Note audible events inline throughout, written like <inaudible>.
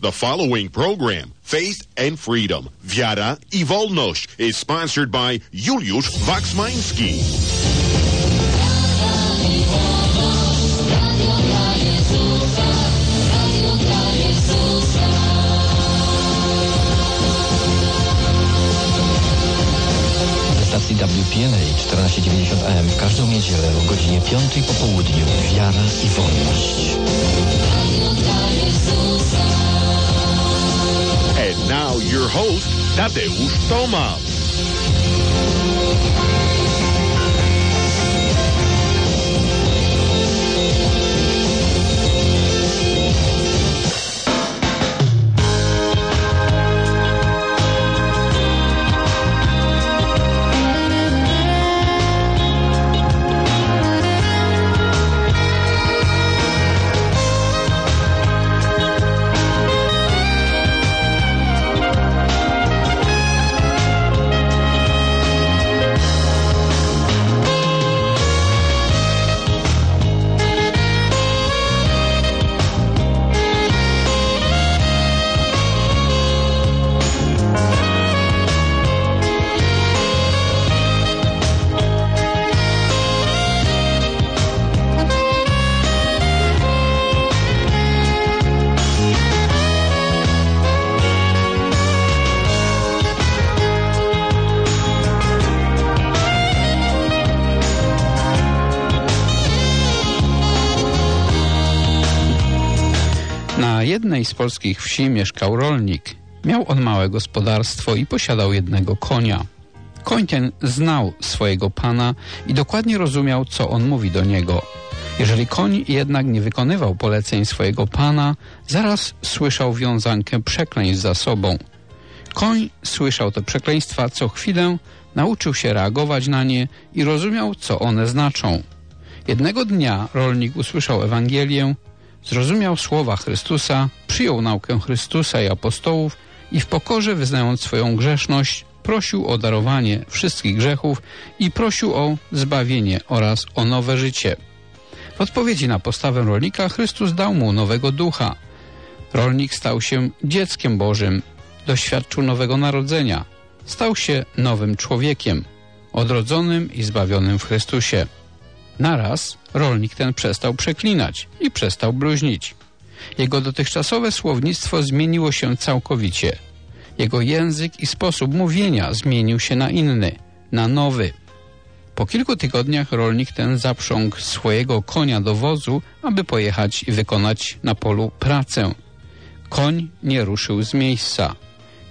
The following program, Faith and Freedom, Wiara i Wolność, is sponsored by Juliusz Waksmański. stacji WPLA 1490 AM w każdą niedzielę o godzinie 5 po południu. Wiara i wolność. Now your host, Tadeusz Tomal. Polskich wsi mieszkał rolnik. Miał on małe gospodarstwo i posiadał jednego konia. Koń ten znał swojego pana i dokładnie rozumiał, co on mówi do niego. Jeżeli koń jednak nie wykonywał poleceń swojego pana, zaraz słyszał wiązankę przekleństw za sobą. Koń słyszał te przekleństwa co chwilę, nauczył się reagować na nie i rozumiał, co one znaczą. Jednego dnia rolnik usłyszał Ewangelię, zrozumiał słowa Chrystusa, przyjął naukę Chrystusa i apostołów i w pokorze wyznając swoją grzeszność, prosił o darowanie wszystkich grzechów i prosił o zbawienie oraz o nowe życie. W odpowiedzi na postawę rolnika Chrystus dał mu nowego ducha. Rolnik stał się dzieckiem Bożym, doświadczył nowego narodzenia, stał się nowym człowiekiem, odrodzonym i zbawionym w Chrystusie. Naraz rolnik ten przestał przeklinać i przestał bluźnić. Jego dotychczasowe słownictwo zmieniło się całkowicie. Jego język i sposób mówienia zmienił się na inny, na nowy. Po kilku tygodniach rolnik ten zaprzągł swojego konia do wozu, aby pojechać i wykonać na polu pracę. Koń nie ruszył z miejsca.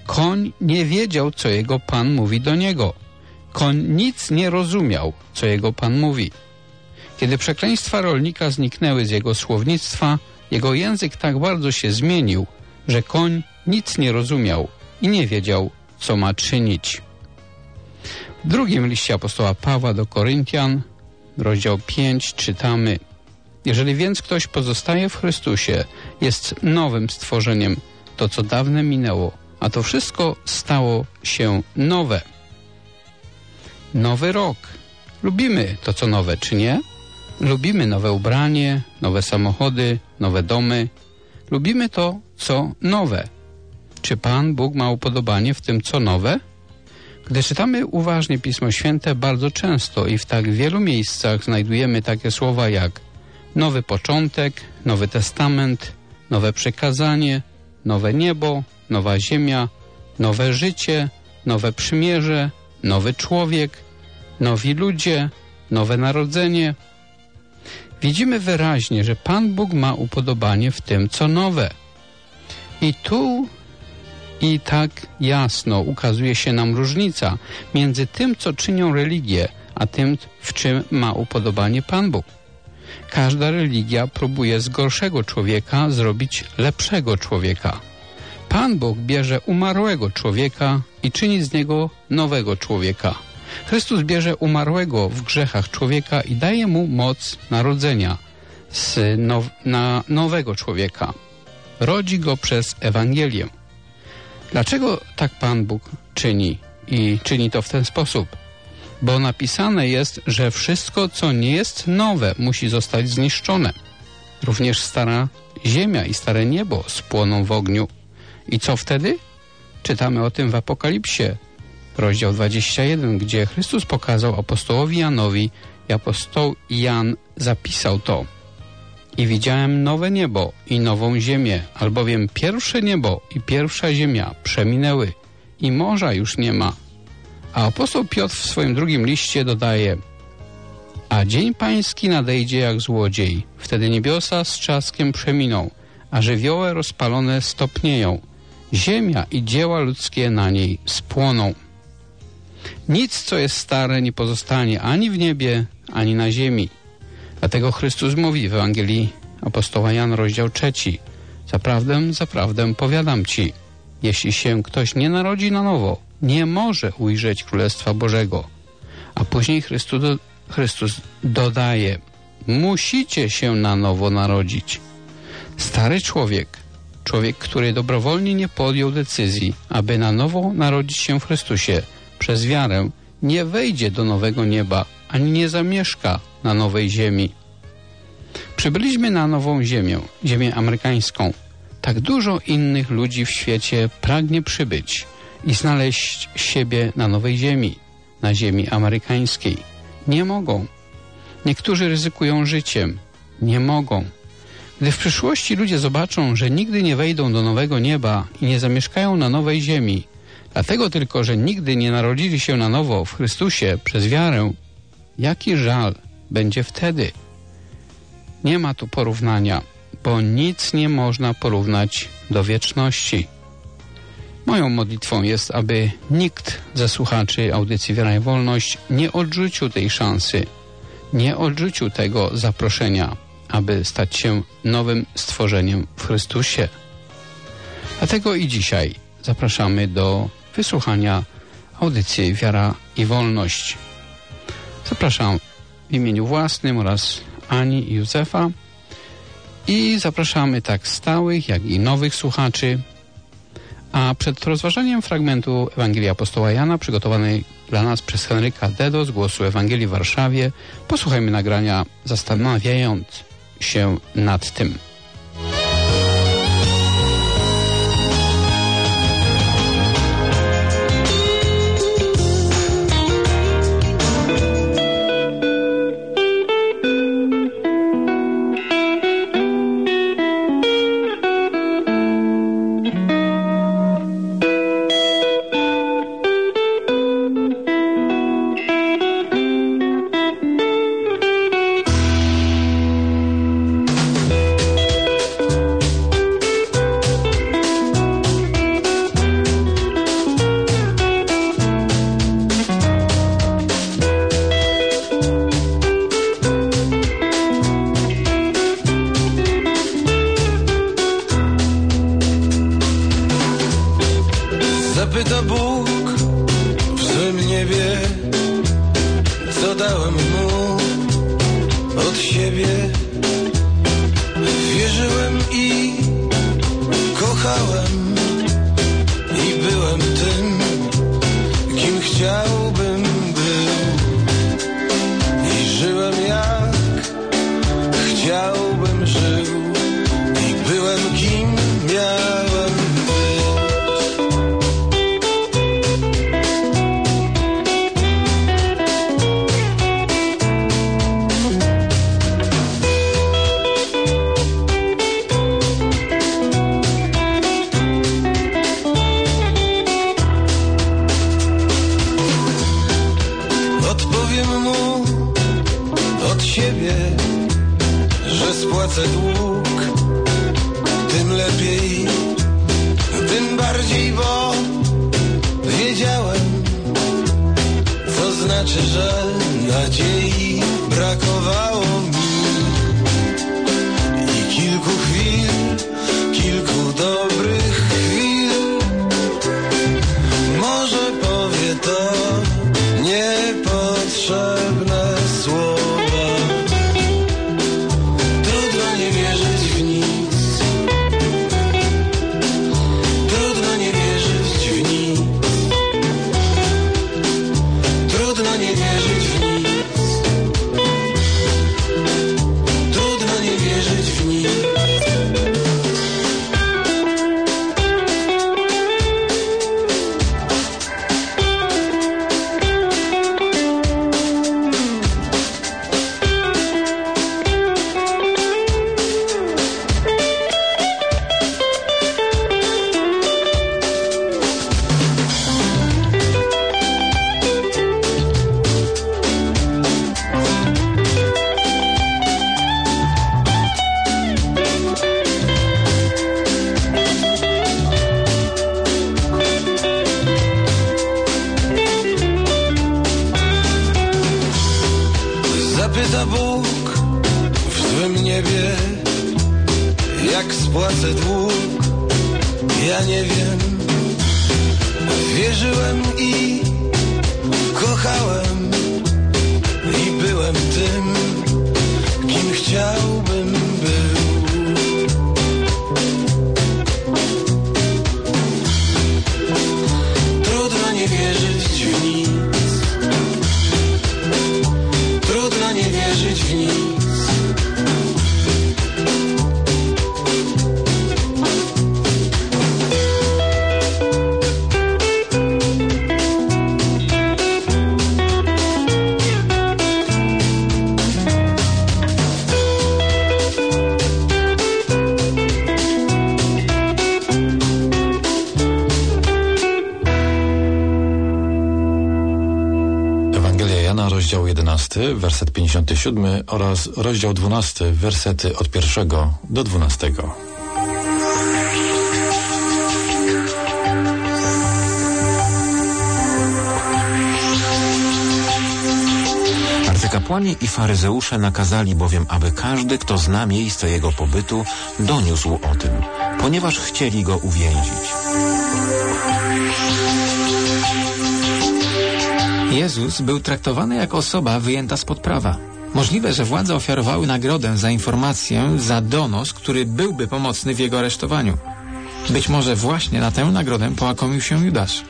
Koń nie wiedział, co jego pan mówi do niego. Koń nic nie rozumiał, co jego pan mówi. Kiedy przekleństwa rolnika zniknęły z jego słownictwa, jego język tak bardzo się zmienił, że koń nic nie rozumiał i nie wiedział, co ma czynić. W drugim liście apostoła Pawła do Koryntian, rozdział 5, czytamy Jeżeli więc ktoś pozostaje w Chrystusie, jest nowym stworzeniem, to co dawne minęło, a to wszystko stało się nowe. Nowy rok. Lubimy to, co nowe, czy nie? Lubimy nowe ubranie, nowe samochody, nowe domy. Lubimy to, co nowe. Czy Pan Bóg ma upodobanie w tym, co nowe? Gdy czytamy uważnie Pismo Święte, bardzo często i w tak wielu miejscach znajdujemy takie słowa jak nowy początek, nowy testament, nowe przekazanie, nowe niebo, nowa ziemia, nowe życie, nowe przymierze, nowy człowiek, nowi ludzie, nowe narodzenie. Widzimy wyraźnie, że Pan Bóg ma upodobanie w tym, co nowe. I tu i tak jasno ukazuje się nam różnica między tym, co czynią religie, a tym, w czym ma upodobanie Pan Bóg. Każda religia próbuje z gorszego człowieka zrobić lepszego człowieka. Pan Bóg bierze umarłego człowieka i czyni z niego nowego człowieka. Chrystus bierze umarłego w grzechach człowieka i daje mu moc narodzenia z now, na nowego człowieka. Rodzi go przez Ewangelię. Dlaczego tak Pan Bóg czyni i czyni to w ten sposób? Bo napisane jest, że wszystko, co nie jest nowe, musi zostać zniszczone. Również stara ziemia i stare niebo spłoną w ogniu. I co wtedy? Czytamy o tym w Apokalipsie, rozdział 21, gdzie Chrystus pokazał apostołowi Janowi i apostoł Jan zapisał to. I widziałem nowe niebo i nową ziemię, albowiem pierwsze niebo i pierwsza ziemia przeminęły i morza już nie ma. A apostoł Piotr w swoim drugim liście dodaje A dzień pański nadejdzie jak złodziej, wtedy niebiosa z trzaskiem przeminą, a żywioły rozpalone stopnieją, ziemia i dzieła ludzkie na niej spłoną. Nic, co jest stare, nie pozostanie ani w niebie, ani na ziemi. Dlatego Chrystus mówi w Ewangelii apostoła Jan, rozdział trzeci. Zaprawdę, zaprawdę powiadam ci, jeśli się ktoś nie narodzi na nowo, nie może ujrzeć Królestwa Bożego. A później Chrystus, do, Chrystus dodaje, musicie się na nowo narodzić. Stary człowiek, człowiek, który dobrowolnie nie podjął decyzji, aby na nowo narodzić się w Chrystusie przez wiarę, nie wejdzie do nowego nieba, ani nie zamieszka na nowej ziemi. Przybyliśmy na nową ziemię, ziemię amerykańską. Tak dużo innych ludzi w świecie pragnie przybyć i znaleźć siebie na nowej ziemi, na ziemi amerykańskiej. Nie mogą. Niektórzy ryzykują życiem. Nie mogą. Gdy w przyszłości ludzie zobaczą, że nigdy nie wejdą do nowego nieba i nie zamieszkają na nowej ziemi, dlatego tylko, że nigdy nie narodzili się na nowo w Chrystusie przez wiarę, jaki żal będzie wtedy? Nie ma tu porównania, bo nic nie można porównać do wieczności. Moją modlitwą jest, aby nikt ze słuchaczy audycji Wiara i Wolność nie odrzucił tej szansy, nie odrzucił tego zaproszenia, aby stać się nowym stworzeniem w Chrystusie. Dlatego i dzisiaj zapraszamy do wysłuchania audycji Wiara i Wolność. Zapraszam w imieniu własnym oraz Ani i Józefa i zapraszamy tak stałych, jak i nowych słuchaczy. A przed rozważaniem fragmentu Ewangelii Apostoła Jana przygotowanej dla nas przez Henryka Dedo z Głosu Ewangelii w Warszawie posłuchajmy nagrania zastanawiając się nad tym. Ja nie wiem, wierzyłem i kochałem i byłem tym, kim chciałbym 57 oraz rozdział 12, wersety od 1 do 12. Arcykapłani i faryzeusze nakazali bowiem, aby każdy, kto zna miejsce jego pobytu, doniósł o tym, ponieważ chcieli go uwięzić. Jezus był traktowany jak osoba wyjęta spod prawa. Możliwe, że władze ofiarowały nagrodę za informację, za donos, który byłby pomocny w jego aresztowaniu. Być może właśnie na tę nagrodę połakomił się Judasz.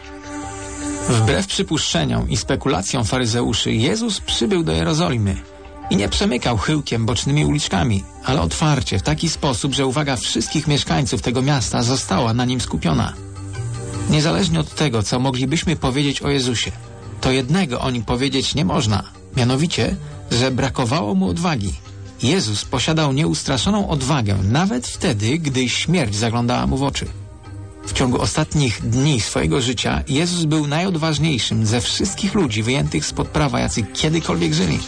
Wbrew przypuszczeniom i spekulacjom faryzeuszy, Jezus przybył do Jerozolimy i nie przemykał chyłkiem bocznymi uliczkami, ale otwarcie, w taki sposób, że uwaga wszystkich mieszkańców tego miasta została na nim skupiona. Niezależnie od tego, co moglibyśmy powiedzieć o Jezusie, to jednego o nim powiedzieć nie można, mianowicie, że brakowało mu odwagi. Jezus posiadał nieustraszoną odwagę nawet wtedy, gdy śmierć zaglądała mu w oczy. W ciągu ostatnich dni swojego życia Jezus był najodważniejszym ze wszystkich ludzi wyjętych spod prawa, jacy kiedykolwiek żyli.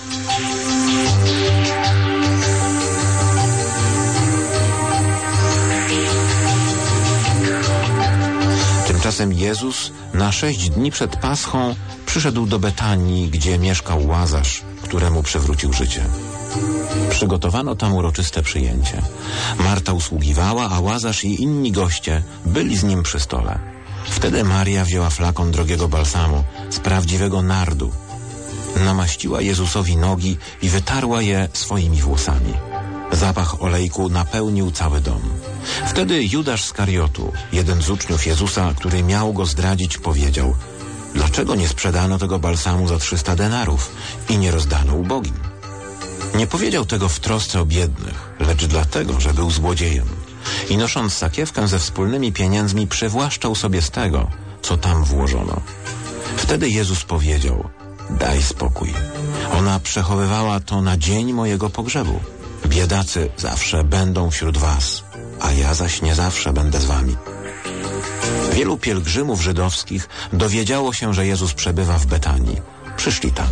Tymczasem Jezus na sześć dni przed Paschą przyszedł do Betanii, gdzie mieszkał Łazarz, któremu przywrócił życie. Przygotowano tam uroczyste przyjęcie. Marta usługiwała, a Łazarz i inni goście byli z nim przy stole. Wtedy Maria wzięła flakon drogiego balsamu z prawdziwego nardu. Namaściła Jezusowi nogi i wytarła je swoimi włosami. Zapach olejku napełnił cały dom. Wtedy Judasz z Kariotu, jeden z uczniów Jezusa, który miał go zdradzić, powiedział Dlaczego nie sprzedano tego balsamu za 300 denarów i nie rozdano ubogim? Nie powiedział tego w trosce o biednych, lecz dlatego, że był złodziejem. I nosząc sakiewkę ze wspólnymi pieniędzmi, przywłaszczał sobie z tego, co tam włożono. Wtedy Jezus powiedział, daj spokój. Ona przechowywała to na dzień mojego pogrzebu. Biedacy zawsze będą wśród was, a ja zaś nie zawsze będę z wami. Wielu pielgrzymów żydowskich dowiedziało się, że Jezus przebywa w Betanii. Przyszli tam.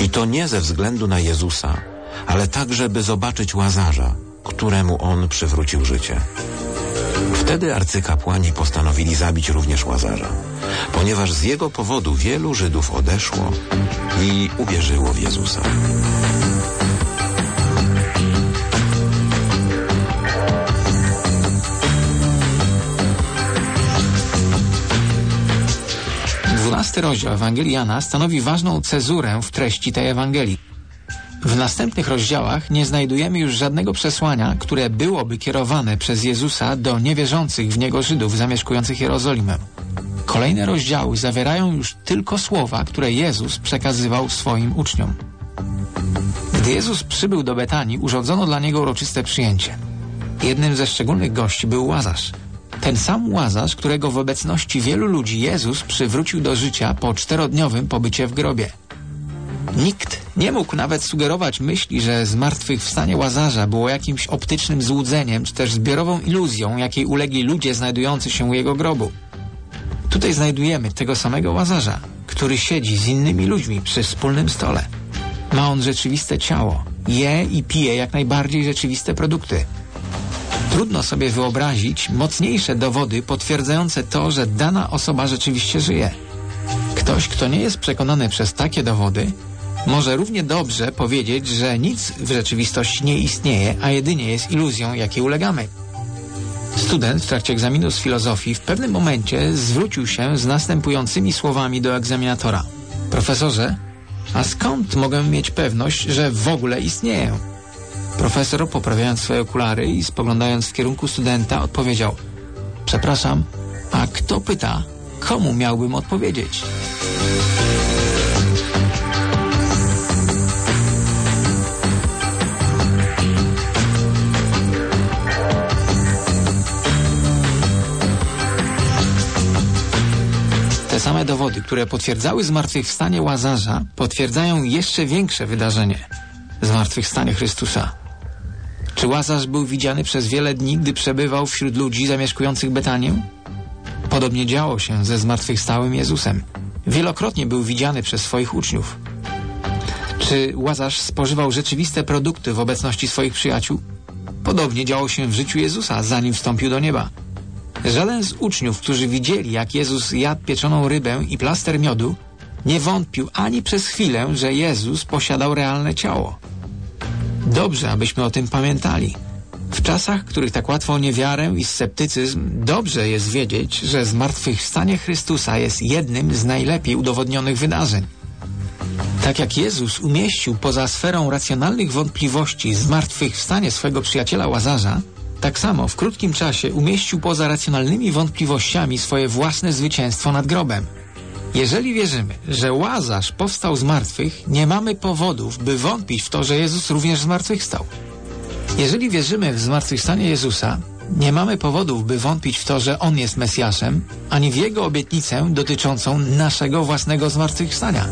I to nie ze względu na Jezusa, ale także, by zobaczyć Łazarza, któremu on przywrócił życie. Wtedy arcykapłani postanowili zabić również Łazarza, ponieważ z jego powodu wielu Żydów odeszło i uwierzyło w Jezusa. Dwunasty rozdział Ewangelii Jana stanowi ważną cezurę w treści tej Ewangelii. W następnych rozdziałach nie znajdujemy już żadnego przesłania, które byłoby kierowane przez Jezusa do niewierzących w Niego Żydów zamieszkujących Jerozolimę. Kolejne rozdziały zawierają już tylko słowa, które Jezus przekazywał swoim uczniom. Gdy Jezus przybył do Betanii, urządzono dla Niego uroczyste przyjęcie. Jednym ze szczególnych gości był Łazarz. Ten sam Łazarz, którego w obecności wielu ludzi Jezus przywrócił do życia po czterodniowym pobycie w grobie. Nikt nie mógł nawet sugerować myśli, że zmartwychwstanie Łazarza było jakimś optycznym złudzeniem, czy też zbiorową iluzją, jakiej ulegli ludzie znajdujący się u jego grobu. Tutaj znajdujemy tego samego Łazarza, który siedzi z innymi ludźmi przy wspólnym stole. Ma on rzeczywiste ciało, je i pije jak najbardziej rzeczywiste produkty. Trudno sobie wyobrazić mocniejsze dowody potwierdzające to, że dana osoba rzeczywiście żyje. Ktoś, kto nie jest przekonany przez takie dowody, może równie dobrze powiedzieć, że nic w rzeczywistości nie istnieje, a jedynie jest iluzją, jakiej ulegamy. Student w trakcie egzaminu z filozofii w pewnym momencie zwrócił się z następującymi słowami do egzaminatora. Profesorze, a skąd mogę mieć pewność, że w ogóle istnieję? Profesor, poprawiając swoje okulary i spoglądając w kierunku studenta, odpowiedział Przepraszam, a kto pyta, komu miałbym odpowiedzieć? Te same dowody, które potwierdzały zmartwychwstanie Łazarza, potwierdzają jeszcze większe wydarzenie zmartwychwstanie Chrystusa. Czy Łazarz był widziany przez wiele dni, gdy przebywał wśród ludzi zamieszkujących Betanię? Podobnie działo się ze zmartwychwstałym Jezusem. Wielokrotnie był widziany przez swoich uczniów. Czy Łazarz spożywał rzeczywiste produkty w obecności swoich przyjaciół? Podobnie działo się w życiu Jezusa, zanim wstąpił do nieba. Żaden z uczniów, którzy widzieli, jak Jezus jadł pieczoną rybę i plaster miodu, nie wątpił ani przez chwilę, że Jezus posiadał realne ciało. Dobrze, abyśmy o tym pamiętali. W czasach, których tak łatwo niewiarę i sceptycyzm, dobrze jest wiedzieć, że zmartwychwstanie Chrystusa jest jednym z najlepiej udowodnionych wydarzeń. Tak jak Jezus umieścił poza sferą racjonalnych wątpliwości zmartwychwstanie swego przyjaciela Łazarza, tak samo w krótkim czasie umieścił poza racjonalnymi wątpliwościami swoje własne zwycięstwo nad grobem. Jeżeli wierzymy, że Łazarz powstał z martwych, nie mamy powodów, by wątpić w to, że Jezus również zmartwychwstał. Jeżeli wierzymy w zmartwychwstanie Jezusa, nie mamy powodów, by wątpić w to, że On jest Mesjaszem, ani w Jego obietnicę dotyczącą naszego własnego zmartwychwstania.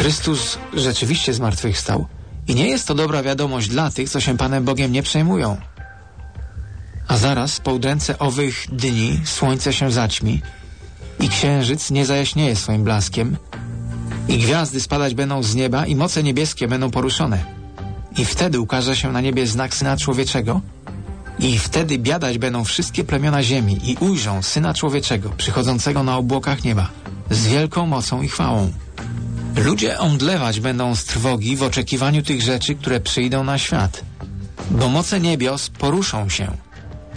Chrystus rzeczywiście zmartwychwstał i nie jest to dobra wiadomość dla tych, co się Panem Bogiem nie przejmują. A zaraz po udręce owych dni słońce się zaćmi i księżyc nie zajaśnieje swoim blaskiem i gwiazdy spadać będą z nieba i moce niebieskie będą poruszone. I wtedy ukaże się na niebie znak Syna Człowieczego i wtedy biadać będą wszystkie plemiona ziemi i ujrzą Syna Człowieczego przychodzącego na obłokach nieba z wielką mocą i chwałą. Ludzie omdlewać będą z trwogi w oczekiwaniu tych rzeczy, które przyjdą na świat, bo moce niebios poruszą się.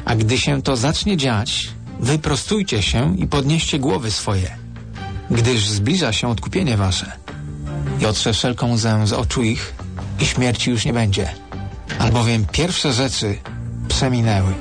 A gdy się to zacznie dziać, wyprostujcie się i podnieście głowy swoje, gdyż zbliża się odkupienie wasze. I otrze wszelką łzę z oczu ich i śmierci już nie będzie, albowiem pierwsze rzeczy przeminęły.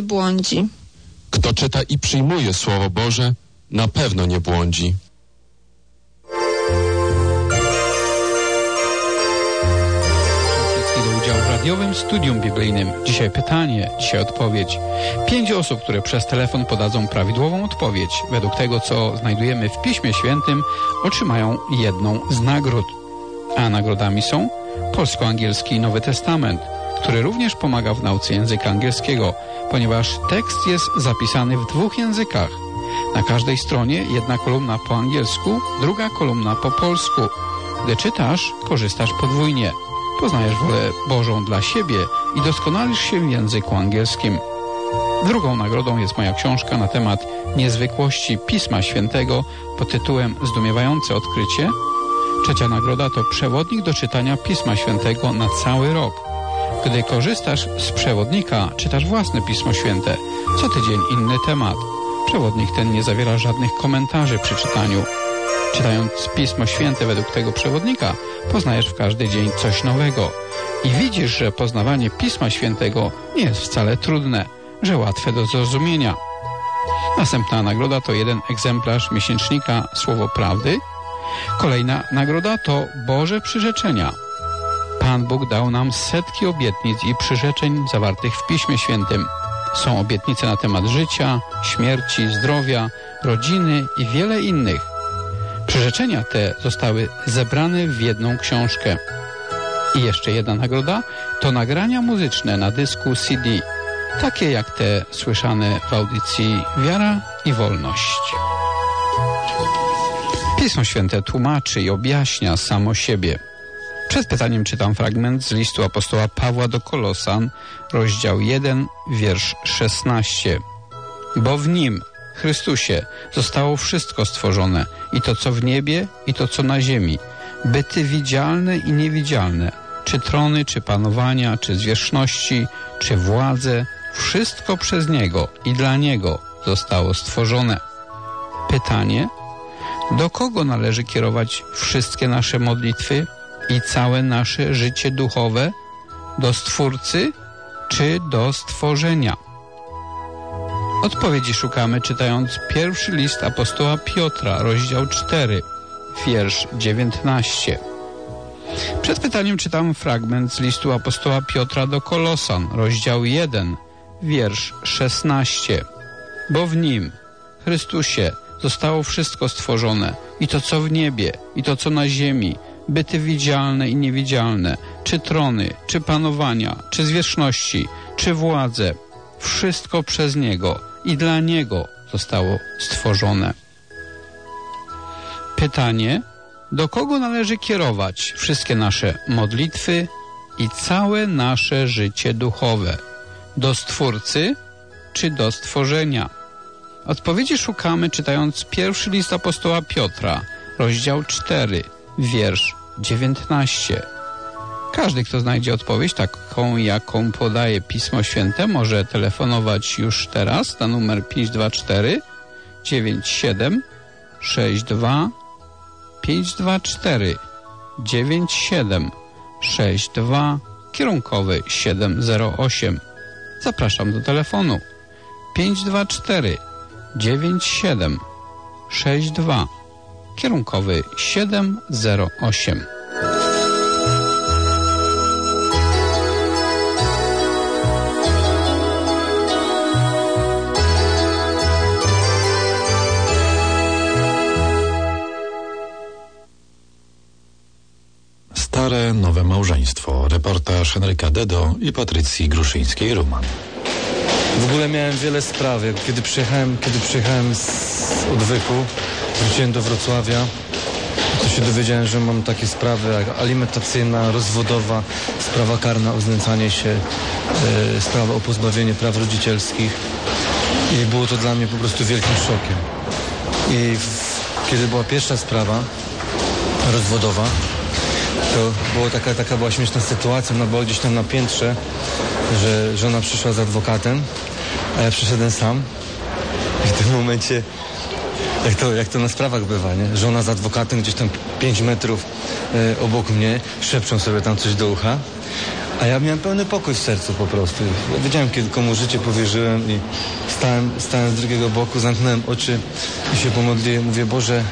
Nie błądzi. Kto czyta i przyjmuje Słowo Boże, na pewno nie błądzi. wszystkich do udziału w radiowym studium biblijnym. Dzisiaj pytanie, dzisiaj odpowiedź. Pięć osób, które przez telefon podadzą prawidłową odpowiedź, według tego, co znajdujemy w Piśmie Świętym, otrzymają jedną z nagród. A nagrodami są polsko-angielski Nowy Testament, który również pomaga w nauce języka angielskiego, ponieważ tekst jest zapisany w dwóch językach. Na każdej stronie jedna kolumna po angielsku, druga kolumna po polsku. Gdy czytasz, korzystasz podwójnie. Poznajesz wolę Bożą dla siebie i doskonalisz się w języku angielskim. Drugą nagrodą jest moja książka na temat niezwykłości Pisma Świętego pod tytułem Zdumiewające odkrycie. Trzecia nagroda to przewodnik do czytania Pisma Świętego na cały rok. Gdy korzystasz z przewodnika, czytasz własne Pismo Święte. Co tydzień inny temat. Przewodnik ten nie zawiera żadnych komentarzy przy czytaniu. Czytając Pismo Święte według tego przewodnika, poznajesz w każdy dzień coś nowego. I widzisz, że poznawanie Pisma Świętego nie jest wcale trudne, że łatwe do zrozumienia. Następna nagroda to jeden egzemplarz miesięcznika Słowo Prawdy. Kolejna nagroda to Boże Przyrzeczenia. Pan Bóg dał nam setki obietnic i przyrzeczeń zawartych w Piśmie Świętym. Są obietnice na temat życia, śmierci, zdrowia, rodziny i wiele innych. Przyrzeczenia te zostały zebrane w jedną książkę. I jeszcze jedna nagroda to nagrania muzyczne na dysku CD, takie jak te słyszane w audycji Wiara i Wolność. Pismo Święte tłumaczy i objaśnia samo siebie. Przed pytaniem czytam fragment z listu apostoła Pawła do Kolosan, rozdział 1, wiersz 16. Bo w Nim, Chrystusie, zostało wszystko stworzone, i to co w niebie, i to co na ziemi, byty widzialne i niewidzialne, czy trony, czy panowania, czy zwierzchności, czy władze, wszystko przez Niego i dla Niego zostało stworzone. Pytanie, do kogo należy kierować wszystkie nasze modlitwy i całe nasze życie duchowe? Do Stwórcy czy do stworzenia? Odpowiedzi szukamy czytając pierwszy list apostoła Piotra, rozdział 4, wiersz 19. Przed pytaniem czytam fragment z listu apostoła Piotra do Kolosan, rozdział 1, wiersz 16. Bo w nim, Chrystusie, zostało wszystko stworzone, i to co w niebie, i to co na ziemi, byty widzialne i niewidzialne, czy trony, czy panowania, czy zwierzchności, czy władze, wszystko przez Niego i dla Niego zostało stworzone. Pytanie, Do kogo należy kierować wszystkie nasze modlitwy i całe nasze życie duchowe? Do Stwórcy czy do stworzenia? Odpowiedzi szukamy czytając pierwszy list apostoła Piotra, rozdział 4, wiersz 19. Każdy, kto znajdzie odpowiedź taką, jaką podaje Pismo Święte, może telefonować już teraz na numer 524 97 62 524 97 62 kierunkowy 708. Zapraszam do telefonu 524 97 62 kierunkowy 708. Stare, nowe małżeństwo. Reportaż Henryka Dedo i Patrycji Gruszyńskiej-Ruman. W ogóle miałem wiele spraw. Kiedy przyjechałem, kiedy przyjechałem z odwyku, wróciłem do Wrocławia, to się dowiedziałem, że mam takie sprawy jak alimentacyjna, rozwodowa, sprawa karna o znęcanie się, e, sprawa o pozbawienie praw rodzicielskich. I było to dla mnie po prostu wielkim szokiem. I w, kiedy była pierwsza sprawa rozwodowa, to była taka, taka była śmieszna sytuacja, no bo gdzieś tam na piętrze, że żona przyszła z adwokatem, a ja przyszedłem sam. I w tym momencie, jak to, jak to na sprawach bywa, nie? Żona z adwokatem gdzieś tam 5 metrów e, obok mnie, szepczą sobie tam coś do ucha. A ja miałem pełny pokój w sercu po prostu. Ja wiedziałem, kiedy komu życie powierzyłem i stałem, stałem z drugiego boku, zamknąłem oczy i się pomodliłem. Mówię, Boże,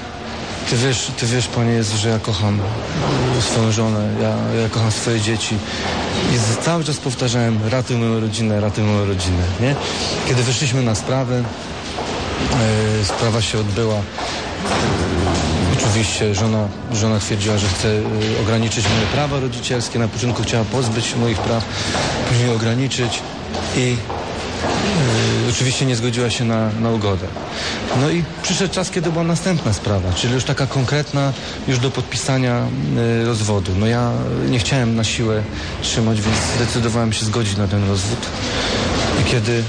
ty wiesz, ty wiesz, Panie Jezu, że ja kocham swoją żonę, ja, ja kocham swoje dzieci. I cały czas powtarzałem, ratuj moją rodzinę, ratuj moją rodzinę, nie? Kiedy wyszliśmy na sprawę, e, sprawa się odbyła. Oczywiście żona, żona twierdziła, że chce e, ograniczyć moje prawa rodzicielskie. Na początku chciała pozbyć moich praw, później ograniczyć i E, oczywiście nie zgodziła się na, na ugodę. No i przyszedł czas, kiedy była następna sprawa, czyli już taka konkretna, już do podpisania y, rozwodu. No ja nie chciałem na siłę trzymać, więc zdecydowałem się zgodzić na ten rozwód. I kiedy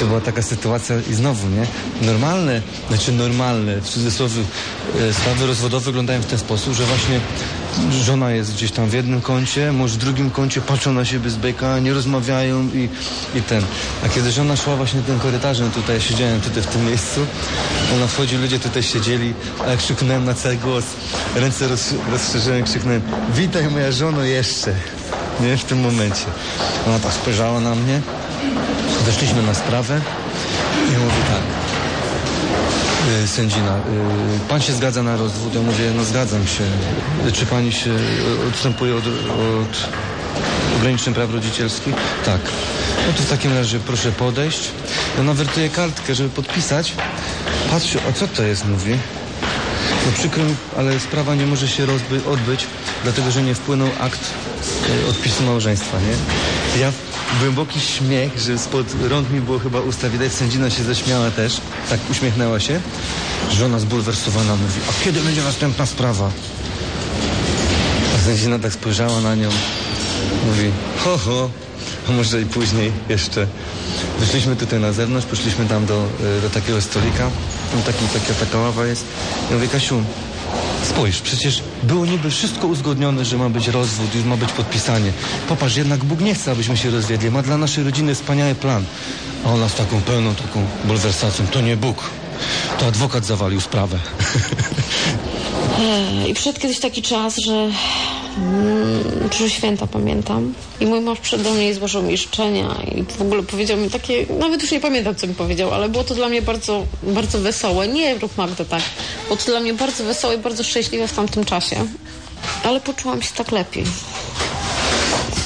to była taka sytuacja i znowu, nie? Normalne, znaczy normalne, w cudzysłowie, e, sprawy rozwodowe wyglądają w ten sposób, że właśnie żona jest gdzieś tam w jednym kącie, mąż w drugim kącie, patrzą na siebie z bejka, nie rozmawiają i, i ten. A kiedy żona szła właśnie tym korytarzem, tutaj siedziałem tutaj w tym miejscu, ona wchodzi, ludzie tutaj siedzieli, a jak krzyknąłem na cały głos, ręce roz, rozszerzyłem, krzyknąłem, witaj moja żono jeszcze, nie, w tym momencie. Ona tak spojrzała na mnie, Weszliśmy na sprawę i mówi tak. Yy, sędzina, yy, pan się zgadza na rozwód? Ja mówię, no zgadzam się. Czy pani się odstępuje od, od ograniczeń praw rodzicielskich? Tak. No to w takim razie proszę podejść. Ona wertuje kartkę, żeby podpisać. Patrzy, a co to jest, mówi. No przykro ale sprawa nie może się rozby- odbyć, dlatego że nie wpłynął akt y, odpisu małżeństwa, nie? Ja głęboki śmiech, że spod rąk mi było chyba usta widać, sędzina się zaśmiała też, tak uśmiechnęła się. Żona zbulwersowana mówi, a kiedy będzie następna sprawa? A sędzina tak spojrzała na nią, mówi, ho, ho, a może i później jeszcze. Wyszliśmy tutaj na zewnątrz, poszliśmy tam do, y, do takiego stolika, tam taki, taka, taka ława jest. Ja mówię, Kasiu, Spójrz, przecież było niby wszystko uzgodnione, że ma być rozwód, już ma być podpisanie. Popatrz, jednak Bóg nie chce, abyśmy się rozwiedli. Ma dla naszej rodziny wspaniały plan. A ona z taką pełną, taką bulwersacją, to nie Bóg. To adwokat zawalił sprawę. <laughs> I przyszedł kiedyś taki czas, że mm, dużo święta pamiętam i mój mąż przede mnie złożył mi życzenia i w ogóle powiedział mi takie, nawet już nie pamiętam co mi powiedział, ale było to dla mnie bardzo, bardzo wesołe. Nie rób Magda tak. Było to dla mnie bardzo wesołe i bardzo szczęśliwe w tamtym czasie. Ale poczułam się tak lepiej.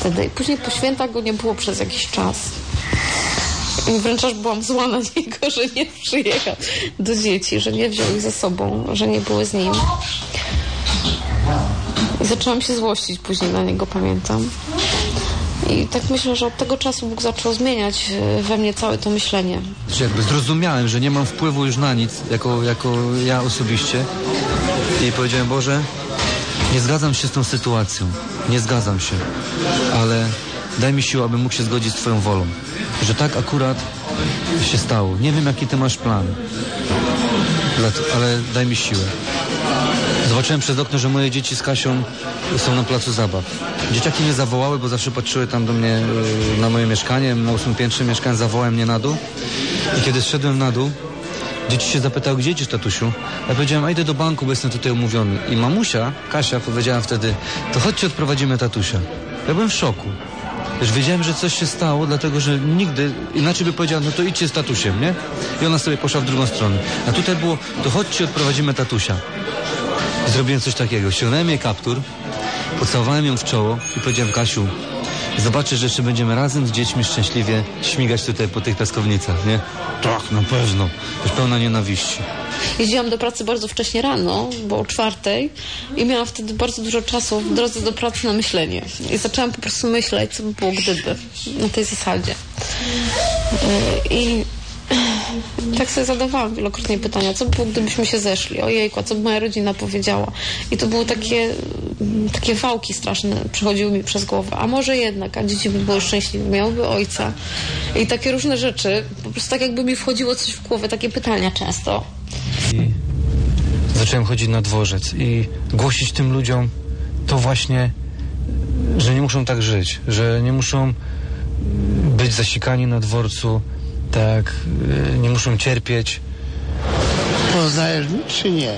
Wtedy. I później po świętach go nie było przez jakiś czas. Wręcz aż byłam zła na <laughs> niego, że nie przyjechał do dzieci, że nie wziął ich ze sobą, że nie były z nim. I zaczęłam się złościć później na niego, pamiętam. I tak myślę, że od tego czasu Bóg zaczął zmieniać e, we mnie całe to myślenie. Że jakby zrozumiałem, że nie mam wpływu już na nic, jako, jako ja osobiście. I powiedziałem, Boże, nie zgadzam się z tą sytuacją. Nie zgadzam się. Ale daj mi siłę, abym mógł się zgodzić z Twoją wolą. Że tak akurat się stało. Nie wiem, jaki Ty masz plan. Ale daj mi siłę. Zobaczyłem przez okno, że moje dzieci z Kasią są na placu zabaw. Dzieciaki mnie zawołały, bo zawsze patrzyły tam do mnie y, na moje mieszkanie. Na ósmym piętrze mieszkałem, zawołałem mnie na dół. I kiedy zszedłem na dół, dzieci się zapytały, gdzie idziesz, tatusiu? Ja powiedziałem, a idę do banku, bo jestem tutaj umówiony. I mamusia, Kasia, powiedziała wtedy, to chodźcie odprowadzimy tatusia. Ja byłem w szoku. Już wiedziałem, że coś się stało, dlatego że nigdy, inaczej by powiedziała, no to idźcie z tatusiem, nie? I ona sobie poszła w drugą stronę. A tutaj było, to chodźcie odprowadzimy tatusia. I zrobiłem coś takiego. Ściągnąłem jej kaptur, pocałowałem ją w czoło i powiedziałem, Kasiu, zobaczysz, że jeszcze będziemy razem z dziećmi szczęśliwie śmigać tutaj po tych piaskownicach, nie? Tak, na pewno. Już pełna nienawiści. Jeździłam do pracy bardzo wcześnie rano, bo o czwartej i miałam wtedy bardzo dużo czasu w drodze do pracy na myślenie. I zaczęłam po prostu myśleć, co by było gdyby, na tej zasadzie. Yy, I tak sobie zadawałam wielokrotnie pytania, co by było, gdybyśmy się zeszli? Ojejku, a co by moja rodzina powiedziała? I to były takie, takie wałki straszne, przechodziły mi przez głowę. A może jednak, a dzieci by były szczęśliwe, miałyby ojca. I takie różne rzeczy, po prostu tak jakby mi wchodziło coś w głowę, takie pytania często. I zacząłem chodzić na dworzec i głosić tym ludziom to właśnie, że nie muszą tak żyć, że nie muszą być zasikani na dworcu, tak, y, nie muszą cierpieć. Poznajesz mnie, czy nie?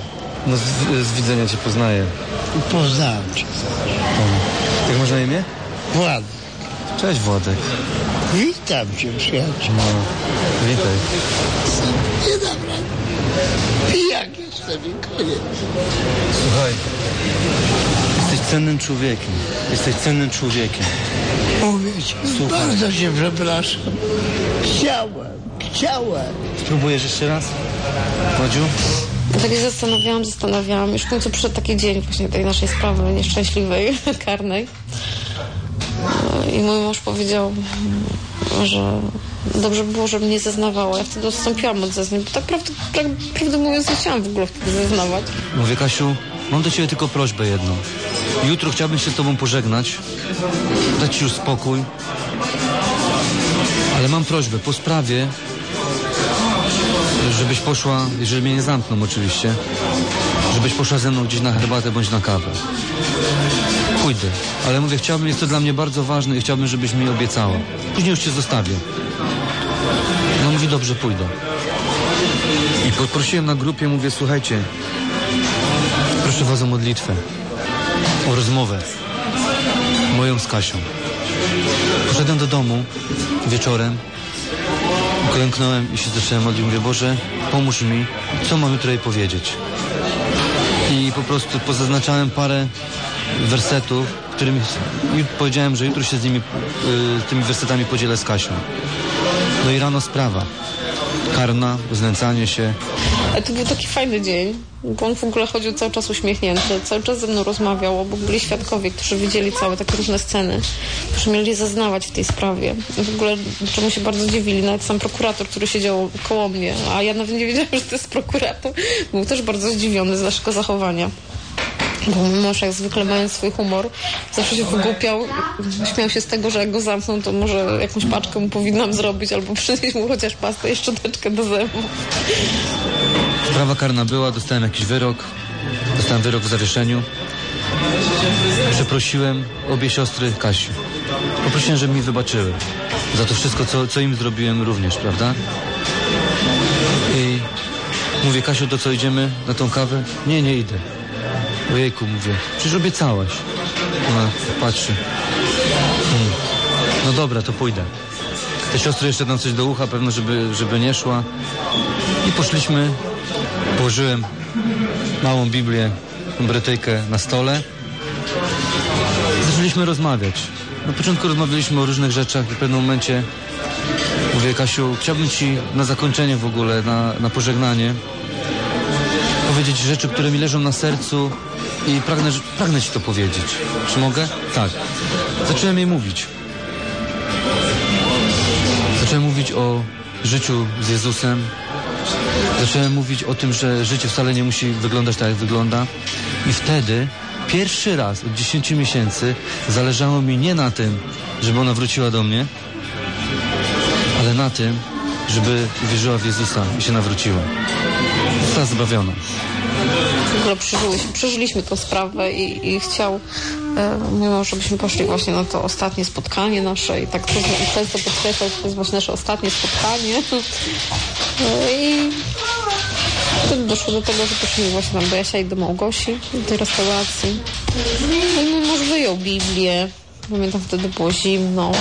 No z, z widzenia cię poznaję. Poznałem cię. Jak masz na imię? Władek. Cześć Władek. Witam cię, przyjaciel. No, witaj. Nie dam rady. Pijak jestem i koniec. Słuchaj, jesteś cennym człowiekiem. Jesteś cennym człowiekiem. Mówię ci, Słuchaj. bardzo cię przepraszam. Chciałem, chciałem. Spróbujesz jeszcze raz? Wadziu? Tak się zastanawiałam, zastanawiałam. Już w końcu przyszedł taki dzień właśnie tej naszej sprawy nieszczęśliwej, <laughs> karnej. No I mój mąż powiedział, że dobrze by było, żebym nie zeznawała. Ja wtedy odstąpiłam od zeznań, bo tak prawdę, pra, prawdę mówiąc nie chciałam w ogóle wtedy zeznawać. Mówię, Kasiu, mam do ciebie tylko prośbę jedną. Jutro chciałbym się z tobą pożegnać, dać ci już spokój. Ale mam prośbę, po sprawie, żebyś poszła, jeżeli mnie nie zamkną oczywiście, żebyś poszła ze mną gdzieś na herbatę bądź na kawę. Pójdę, ale mówię, chciałbym, jest to dla mnie bardzo ważne i chciałbym, żebyś mi obiecała. Później już cię zostawię. No mówi, dobrze, pójdę. I poprosiłem na grupie, mówię, słuchajcie, proszę was o modlitwę, o rozmowę moją z Kasią. Poszedłem do domu wieczorem, klęknąłem i się zacząłem modlić. Mówię, Boże, pomóż mi, co mam jutro jej powiedzieć. I po prostu pozaznaczałem parę wersetów, którymi powiedziałem, że jutro się z nimi, y, tymi wersetami podzielę z Kasią. No i rano sprawa. Karna, znęcanie się. Ale <laughs> to był taki fajny dzień, on w ogóle chodził cały czas uśmiechnięty, cały czas ze mną rozmawiał, obok byli świadkowie, którzy widzieli całe takie różne sceny, którzy mieli zeznawać w tej sprawie. W ogóle czemu się bardzo dziwili, nawet sam prokurator, który siedział koło mnie, a ja nawet nie wiedziałam, że to jest prokurator, był też bardzo zdziwiony z naszego zachowania. Bo mój mąż jak zwykle mając swój humor, zawsze się wygłupiał, śmiał się z tego, że jak go zamkną, to może jakąś paczkę mu powinnam zrobić, albo przynieść mu chociaż pastę i szczoteczkę do zębów. Sprawa karna była, dostałem jakiś wyrok, dostałem wyrok w zawieszeniu. Przeprosiłem obie siostry Kasi. Poprosiłem, żeby mi wybaczyły za to wszystko, co, co im zrobiłem również, prawda? I mówię, Kasiu, to co, idziemy na tą kawę? Nie, nie idę. Ojejku, mówię, przecież obiecałaś. Ona patrzy. Hmm. No dobra, to pójdę. Te siostry jeszcze tam coś do ucha, pewno, żeby, żeby nie szła. I poszliśmy, położyłem małą Biblię, Brytyjkę na stole. Zaczęliśmy rozmawiać. Na początku rozmawialiśmy o różnych rzeczach i w pewnym momencie mówię, Kasiu, chciałbym Ci na zakończenie w ogóle, na, na pożegnanie powiedzieć rzeczy, które mi leżą na sercu i pragnę, pragnę Ci to powiedzieć. Czy mogę? Tak. Zacząłem jej mówić. Zacząłem mówić o życiu z Jezusem. Zacząłem mówić o tym, że życie wcale nie musi wyglądać tak, jak wygląda. I wtedy pierwszy raz od 10 miesięcy zależało mi nie na tym, żeby ona wróciła do mnie, ale na tym, żeby uwierzyła w Jezusa i się nawróciła. Została zbawiona. Ogóle przeżyliśmy, przeżyliśmy tę sprawę i, i chciał, e, mąż, żebyśmy poszli właśnie na to ostatnie spotkanie nasze i tak i często podkreślał, to jest właśnie nasze ostatnie spotkanie. E, I wtedy doszło do tego, że poszliśmy właśnie tam do Jasia i do Małgosi, do tej restauracji. No i mój mąż wyjął Biblię. Pamiętam, wtedy było zimno.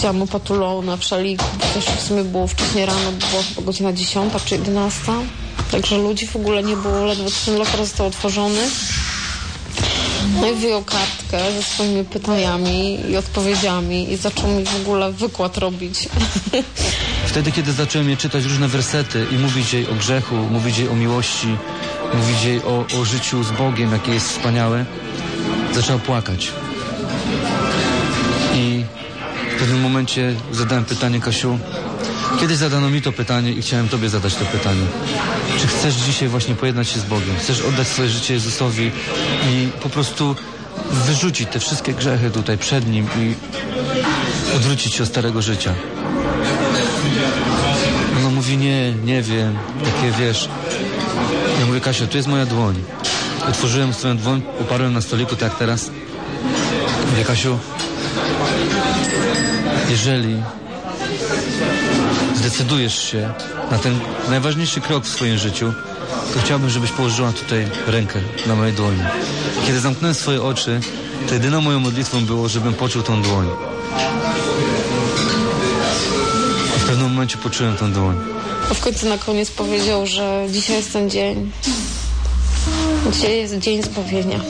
Siedziałam opatulą na szaliku, bo też w sumie było wcześniej rano, była chyba godzina 10 czy 11. Także ludzi w ogóle nie było, ledwo ten lokal został otworzony. No i wyjął kartkę ze swoimi pytaniami i odpowiedziami i zaczął mi w ogóle wykład robić. <laughs> Wtedy, kiedy zacząłem jej czytać różne wersety i mówić jej o grzechu, mówić jej o miłości, mówić jej o, o życiu z Bogiem, jakie jest wspaniałe, zaczęła płakać. Pewnym momencie zadałem pytanie, Kasiu, kiedyś zadano mi to pytanie i chciałem Tobie zadać to pytanie. Czy chcesz dzisiaj właśnie pojednać się z Bogiem? Chcesz oddać swoje życie Jezusowi i po prostu wyrzucić te wszystkie grzechy tutaj przed Nim i odwrócić się od starego życia? Ona mówi, nie, nie wiem, takie wiesz. Ja mówię, Kasia, tu jest moja dłoń. Otworzyłem swoją dłoń, uparłem na stoliku, tak jak teraz. Mówię, Kasiu, jeżeli zdecydujesz się na ten najważniejszy krok w swoim życiu, to chciałbym, żebyś położyła tutaj rękę na mojej dłoni. Kiedy zamknąłem swoje oczy, to jedyną moją modlitwą było, żebym poczuł tą dłoń. W pewnym momencie poczułem tą dłoń. A w końcu na koniec powiedział, że dzisiaj jest ten dzień. Dzisiaj jest dzień zbawienia.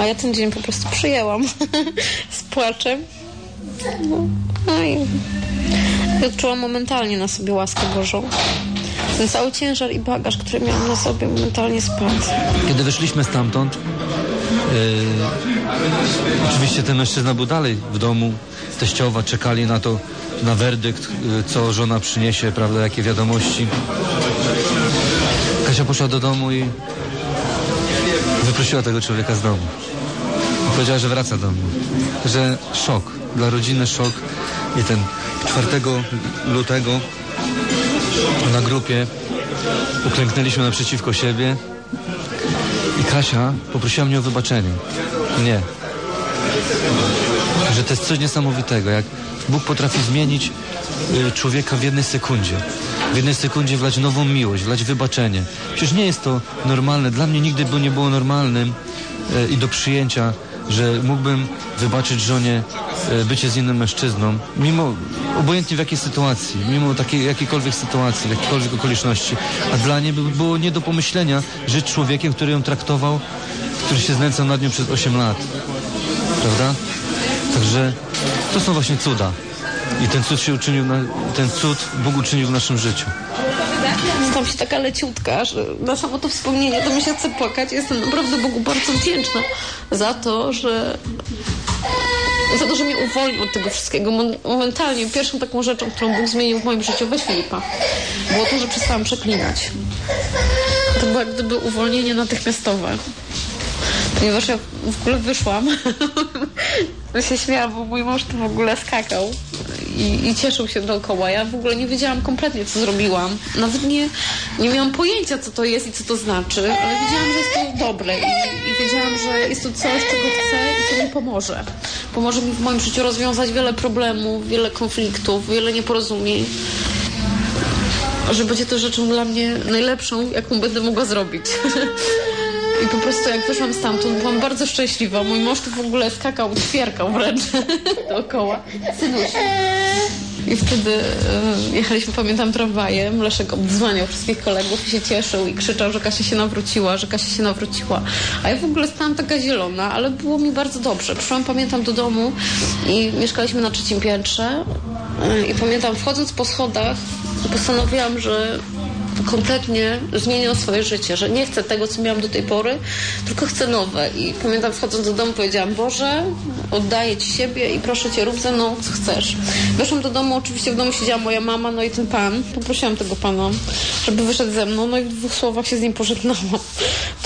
A ja ten dzień po prostu przyjęłam <laughs> z płaczem. No, no i, i odczułam momentalnie na sobie łaskę Bożą. Ten cały ciężar i bagaż, który miałam na sobie, momentalnie spadł. Kiedy wyszliśmy stamtąd, yy, oczywiście ten mężczyzna był dalej w domu, teściowa, czekali na to, na werdykt, yy, co żona przyniesie, prawda, jakie wiadomości. Kasia poszła do domu i wyprosiła tego człowieka z domu. Powiedziała, że wraca do mnie. Że szok, dla rodziny szok. I ten 4 lutego na grupie uklęknęliśmy naprzeciwko siebie i Kasia poprosiła mnie o wybaczenie. Nie. Że to jest coś niesamowitego, jak Bóg potrafi zmienić y, człowieka w jednej sekundzie. W jednej sekundzie wlać nową miłość, wlać wybaczenie. Przecież nie jest to normalne. Dla mnie nigdy by nie było normalnym y, i do przyjęcia, że mógłbym wybaczyć żonie y, bycie z innym mężczyzną, mimo, obojętnie w jakiej sytuacji, mimo takiej jakiejkolwiek sytuacji, jakiejkolwiek okoliczności. A dla niej by było nie do pomyślenia żyć człowiekiem, który ją traktował, który się znęcał nad nią przez 8 lat. Prawda? Także to są właśnie cuda. I ten cud się uczynił, ten cud Bóg uczynił w naszym życiu. Stałam się taka leciutka, że na samo to wspomnienie to mi się chce płakać. Jestem naprawdę Bogu bardzo wdzięczna za to, że za to, że mnie uwolnił od tego wszystkiego. Momentalnie pierwszą taką rzeczą, którą Bóg zmienił w moim życiu, weź Filipa, było to, że przestałam przeklinać. To było jak gdyby uwolnienie natychmiastowe. Ponieważ ja w ogóle wyszłam, <laughs> to się śmiałam, bo mój mąż to w ogóle skakał i, i, cieszył się dookoła. Ja w ogóle nie wiedziałam kompletnie, co zrobiłam. Nawet nie, nie miałam pojęcia, co to jest i co to znaczy, ale wiedziałam, że jest to dobre i, i wiedziałam, że jest to coś, czego chcę i co mi pomoże. Pomoże mi w moim życiu rozwiązać wiele problemów, wiele konfliktów, wiele nieporozumień. Że będzie to rzeczą dla mnie najlepszą, jaką będę mogła zrobić. <laughs> I po prostu jak wyszłam stamtąd, byłam bardzo szczęśliwa. Mój mąż tu w ogóle skakał, ćwierkał wręcz <laughs> dookoła. Synuś. I wtedy y, jechaliśmy, pamiętam, tramwajem. Leszek obdzwaniał wszystkich kolegów i się cieszył i krzyczał, że Kasia się nawróciła, że Kasia się nawróciła. A ja w ogóle stałam taka zielona, ale było mi bardzo dobrze. Przyszłam, pamiętam, do domu i mieszkaliśmy na trzecim piętrze. Y, I pamiętam, wchodząc po schodach, postanowiłam, że kompletnie zmienią swoje życie, że nie chcę tego, co miałam do tej pory, tylko chcę nowe. I pamiętam, wchodząc do domu, powiedziałam, Boże, oddaję Ci siebie i proszę Cię, rób ze mną, co chcesz. Weszłam do domu, oczywiście w domu siedziała moja mama, no i ten pan. Poprosiłam tego pana, żeby wyszedł ze mną, no i w dwóch słowach się z nim pożegnałam.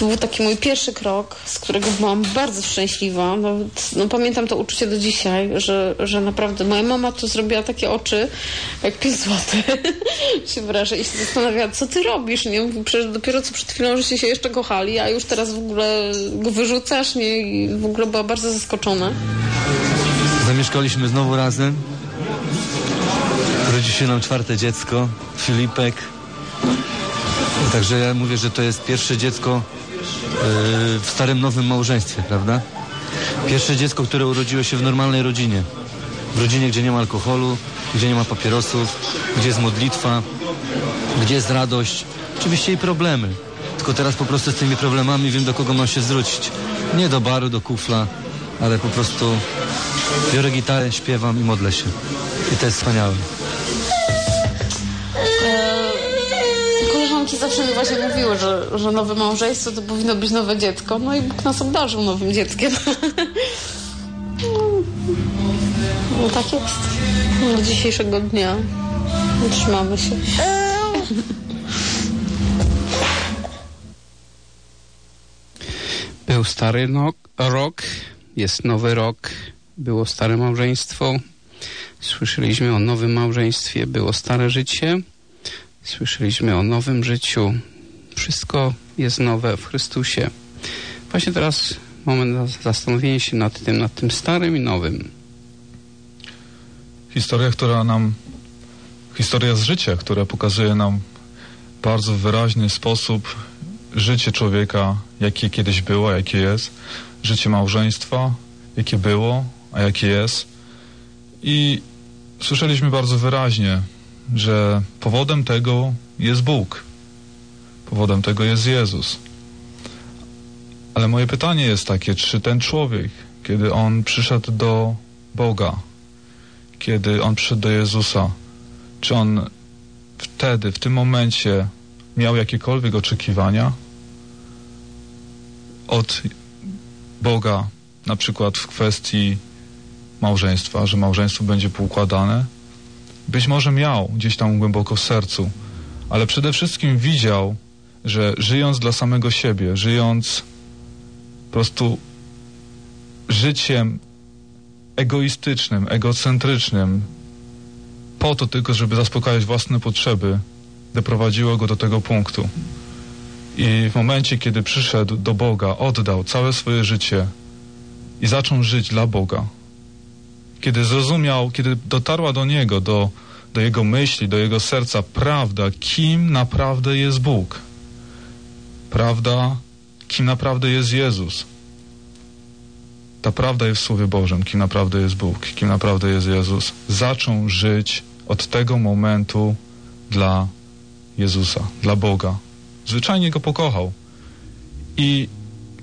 To był taki mój pierwszy krok, z którego byłam bardzo szczęśliwa. No, no pamiętam to uczucie do dzisiaj, że, że naprawdę moja mama to zrobiła takie oczy, jak 5 złotych <laughs> się wyrażę i się zastanawiała, co ty robisz, nie? Mówi, przecież dopiero co przed chwilą, żeście się jeszcze kochali, a już teraz w ogóle go wyrzucasz, nie? I w ogóle była bardzo zaskoczona. Zamieszkaliśmy znowu razem. Rodzi się nam czwarte dziecko, Filipek. Także ja mówię, że to jest pierwsze dziecko w starym, nowym małżeństwie, prawda? Pierwsze dziecko, które urodziło się w normalnej rodzinie. W rodzinie, gdzie nie ma alkoholu, gdzie nie ma papierosów, gdzie jest modlitwa, gdzie jest radość. Oczywiście i problemy. Tylko teraz po prostu z tymi problemami wiem, do kogo mam się zwrócić. Nie do baru, do kufla, ale po prostu biorę gitarę, śpiewam i modlę się. I to jest wspaniałe. Koleżanki zawsze właśnie mówiły, że, że nowe małżeństwo to powinno być nowe dziecko. No i Bóg nas obdarzył nowym dzieckiem. <laughs> No tak jest. Do dzisiejszego dnia trzymamy się. <laughs> Był stary no, rok, jest nowy rok, było stare małżeństwo. Słyszeliśmy o nowym małżeństwie, było stare życie. Słyszeliśmy o nowym życiu. Wszystko jest nowe w Chrystusie. Właśnie teraz moment zastanowienia się nad tym, nad tym starym i nowym. Historia, która nam, historia z życia, która pokazuje nam bardzo wyraźny sposób życie człowieka, jakie kiedyś było, jakie jest, życie małżeństwa, jakie było, a jakie jest. I słyszeliśmy bardzo wyraźnie, że powodem tego jest Bóg. Powodem tego jest Jezus. Ale moje pytanie jest takie, czy ten człowiek, kiedy on przyszedł do Boga, kiedy on przyszedł do Jezusa, czy on wtedy, w tym momencie miał jakiekolwiek oczekiwania od Boga, na przykład w kwestii małżeństwa, że małżeństwo będzie poukładane? Być może miał gdzieś tam głęboko w sercu, ale przede wszystkim widział, że żyjąc dla samego siebie, żyjąc po prostu życiem egoistycznym, egocentrycznym, po to tylko, żeby zaspokajać własne potrzeby, doprowadziło go do tego punktu. I w momencie, kiedy przyszedł do Boga, oddał całe swoje życie i zaczął żyć dla Boga, kiedy zrozumiał, kiedy dotarła do niego, do, do jego myśli, do jego serca prawda, kim naprawdę jest Bóg, prawda, kim naprawdę jest Jezus. Ta prawda jest w Słowie Bożym, kim naprawdę jest Bóg, kim naprawdę jest Jezus. Zaczął żyć od tego momentu dla Jezusa, dla Boga. Zwyczajnie go pokochał. I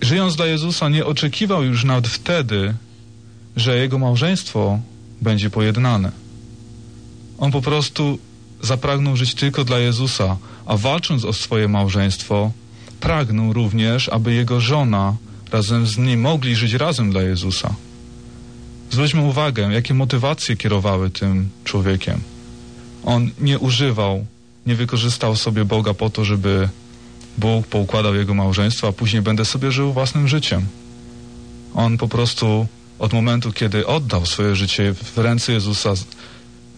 żyjąc dla Jezusa, nie oczekiwał już nawet wtedy, że jego małżeństwo będzie pojednane. On po prostu zapragnął żyć tylko dla Jezusa, a walcząc o swoje małżeństwo, pragnął również, aby jego żona razem z nim mogli żyć razem dla Jezusa. Zwróćmy uwagę, jakie motywacje kierowały tym człowiekiem. On nie używał, nie wykorzystał sobie Boga po to, żeby Bóg poukładał jego małżeństwo, a później będę sobie żył własnym życiem. On po prostu od momentu, kiedy oddał swoje życie w ręce Jezusa,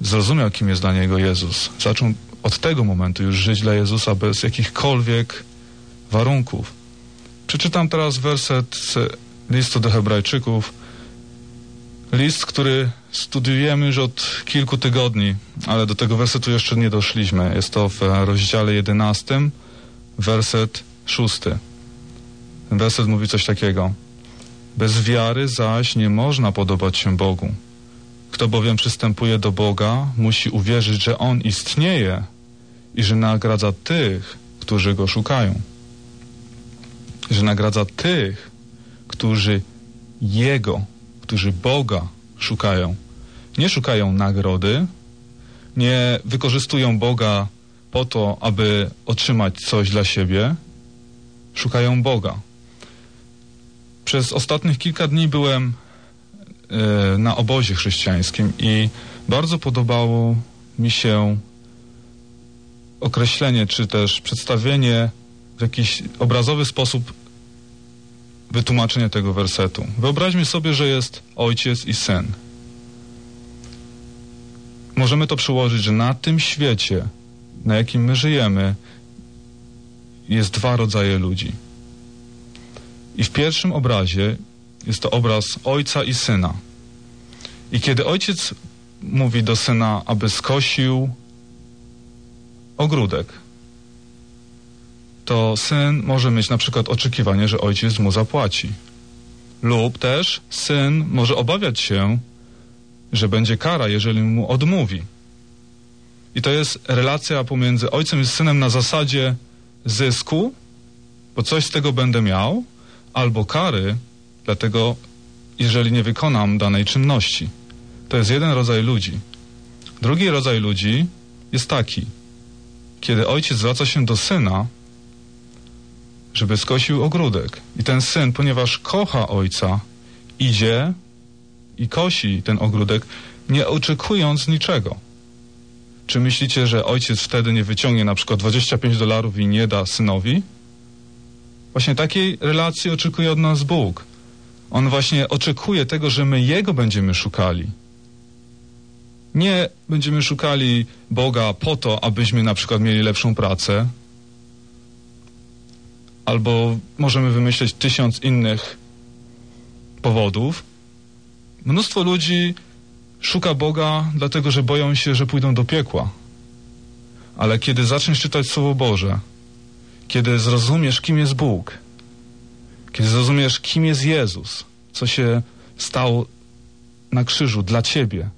zrozumiał, kim jest dla niego Jezus. Zaczął od tego momentu już żyć dla Jezusa bez jakichkolwiek warunków. Przeczytam teraz werset z listu do Hebrajczyków. List, który studiujemy już od kilku tygodni, ale do tego wersetu jeszcze nie doszliśmy. Jest to w rozdziale 11, werset 6. Ten werset mówi coś takiego. Bez wiary zaś nie można podobać się Bogu. Kto bowiem przystępuje do Boga, musi uwierzyć, że On istnieje i że nagradza tych, którzy Go szukają. Że nagradza tych, którzy Jego, którzy Boga szukają. Nie szukają nagrody, nie wykorzystują Boga po to, aby otrzymać coś dla siebie, szukają Boga. Przez ostatnich kilka dni byłem e, na obozie chrześcijańskim i bardzo podobało mi się określenie, czy też przedstawienie w jakiś obrazowy sposób wytłumaczenia tego wersetu. Wyobraźmy sobie, że jest ojciec i syn. Możemy to przełożyć, że na tym świecie, na jakim my żyjemy, jest dwa rodzaje ludzi. I w pierwszym obrazie jest to obraz ojca i syna. I kiedy ojciec mówi do syna, aby skosił ogródek, to syn może mieć na przykład oczekiwanie, że ojciec mu zapłaci. Lub też syn może obawiać się, że będzie kara, jeżeli mu odmówi. I to jest relacja pomiędzy ojcem i synem na zasadzie zysku, bo coś z tego będę miał, albo kary, dlatego jeżeli nie wykonam danej czynności. To jest jeden rodzaj ludzi. Drugi rodzaj ludzi jest taki. Kiedy ojciec zwraca się do syna, żeby skosił ogródek. I ten syn, ponieważ kocha ojca, idzie i kosi ten ogródek, nie oczekując niczego. Czy myślicie, że ojciec wtedy nie wyciągnie na przykład 25 dolarów i nie da synowi? Właśnie takiej relacji oczekuje od nas Bóg. On właśnie oczekuje tego, że my Jego będziemy szukali. Nie będziemy szukali Boga po to, abyśmy na przykład mieli lepszą pracę, albo możemy wymyśleć tysiąc innych powodów. Mnóstwo ludzi szuka Boga, dlatego że boją się, że pójdą do piekła. Ale kiedy zaczniesz czytać Słowo Boże, kiedy zrozumiesz, kim jest Bóg, kiedy zrozumiesz, kim jest Jezus, co się stało na krzyżu dla ciebie,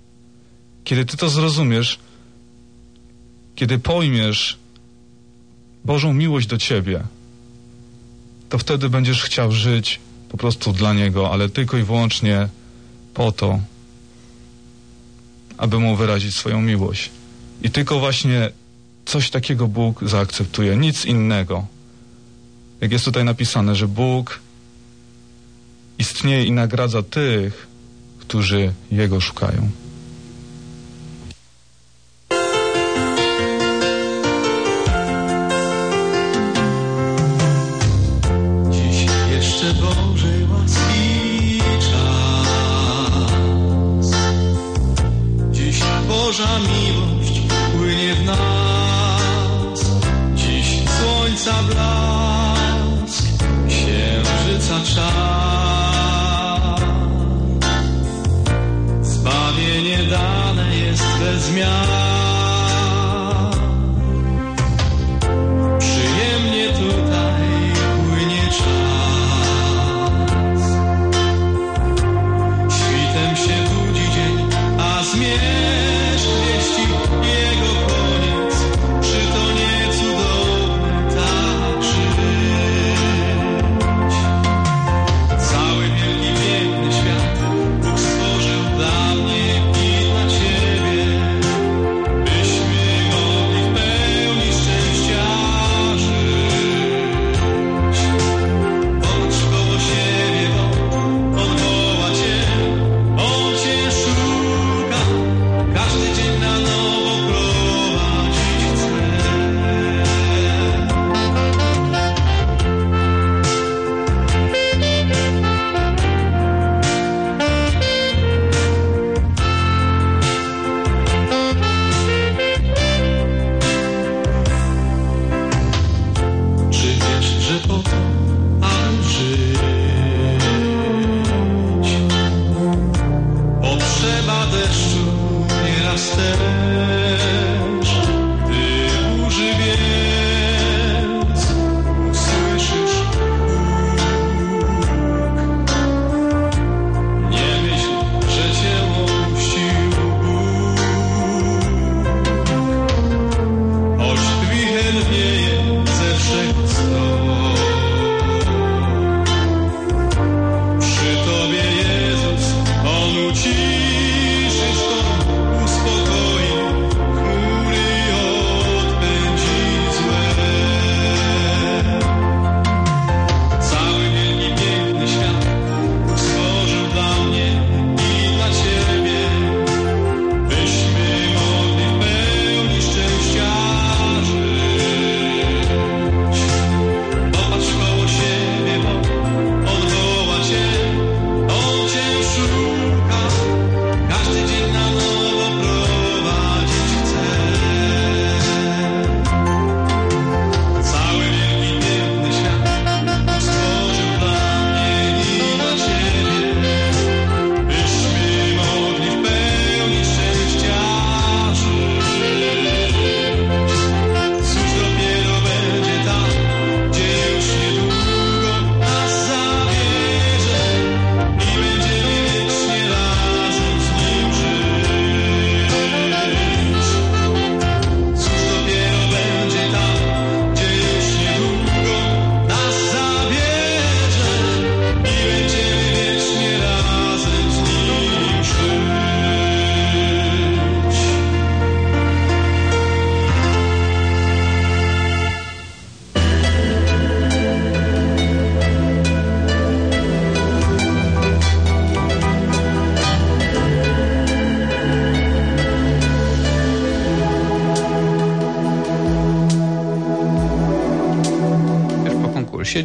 kiedy ty to zrozumiesz, kiedy pojmiesz Bożą miłość do ciebie, to wtedy będziesz chciał żyć po prostu dla Niego, ale tylko i wyłącznie po to, aby Mu wyrazić swoją miłość. I tylko właśnie coś takiego Bóg zaakceptuje, nic innego. Jak jest tutaj napisane, że Bóg istnieje i nagradza tych, którzy Jego szukają. Boża miłość płynie w nas.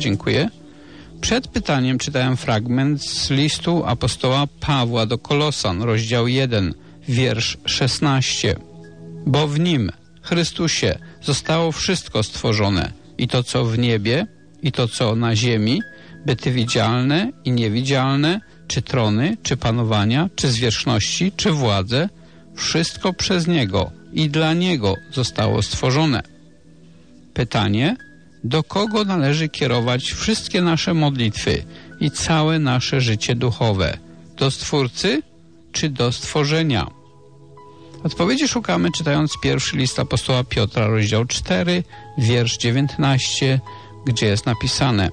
Dziękuję. Przed pytaniem czytałem fragment z listu apostoła Pawła do Kolosan, rozdział 1, wiersz 16. Bo w nim, Chrystusie, zostało wszystko stworzone, i to co w niebie, i to co na ziemi, byty widzialne i niewidzialne, czy trony, czy panowania, czy zwierzchności, czy władze, wszystko przez Niego i dla Niego zostało stworzone. Pytanie, do kogo należy kierować wszystkie nasze modlitwy i całe nasze życie duchowe? Do Stwórcy czy do stworzenia? Odpowiedzi szukamy czytając pierwszy list apostoła Piotra, rozdział 4, wiersz 19, gdzie jest napisane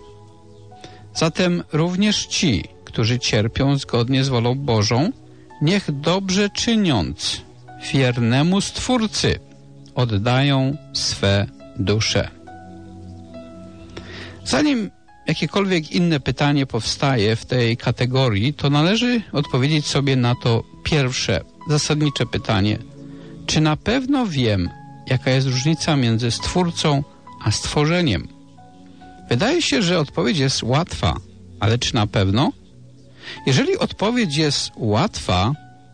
Zatem również ci, którzy cierpią zgodnie z wolą Bożą, niech dobrze czyniąc wiernemu Stwórcy oddają swe dusze. Zanim jakiekolwiek inne pytanie powstaje w tej kategorii, to należy odpowiedzieć sobie na to pierwsze, zasadnicze pytanie. Czy na pewno wiem, jaka jest różnica między Stwórcą a stworzeniem? Wydaje się, że odpowiedź jest łatwa, ale czy na pewno? Jeżeli odpowiedź jest łatwa,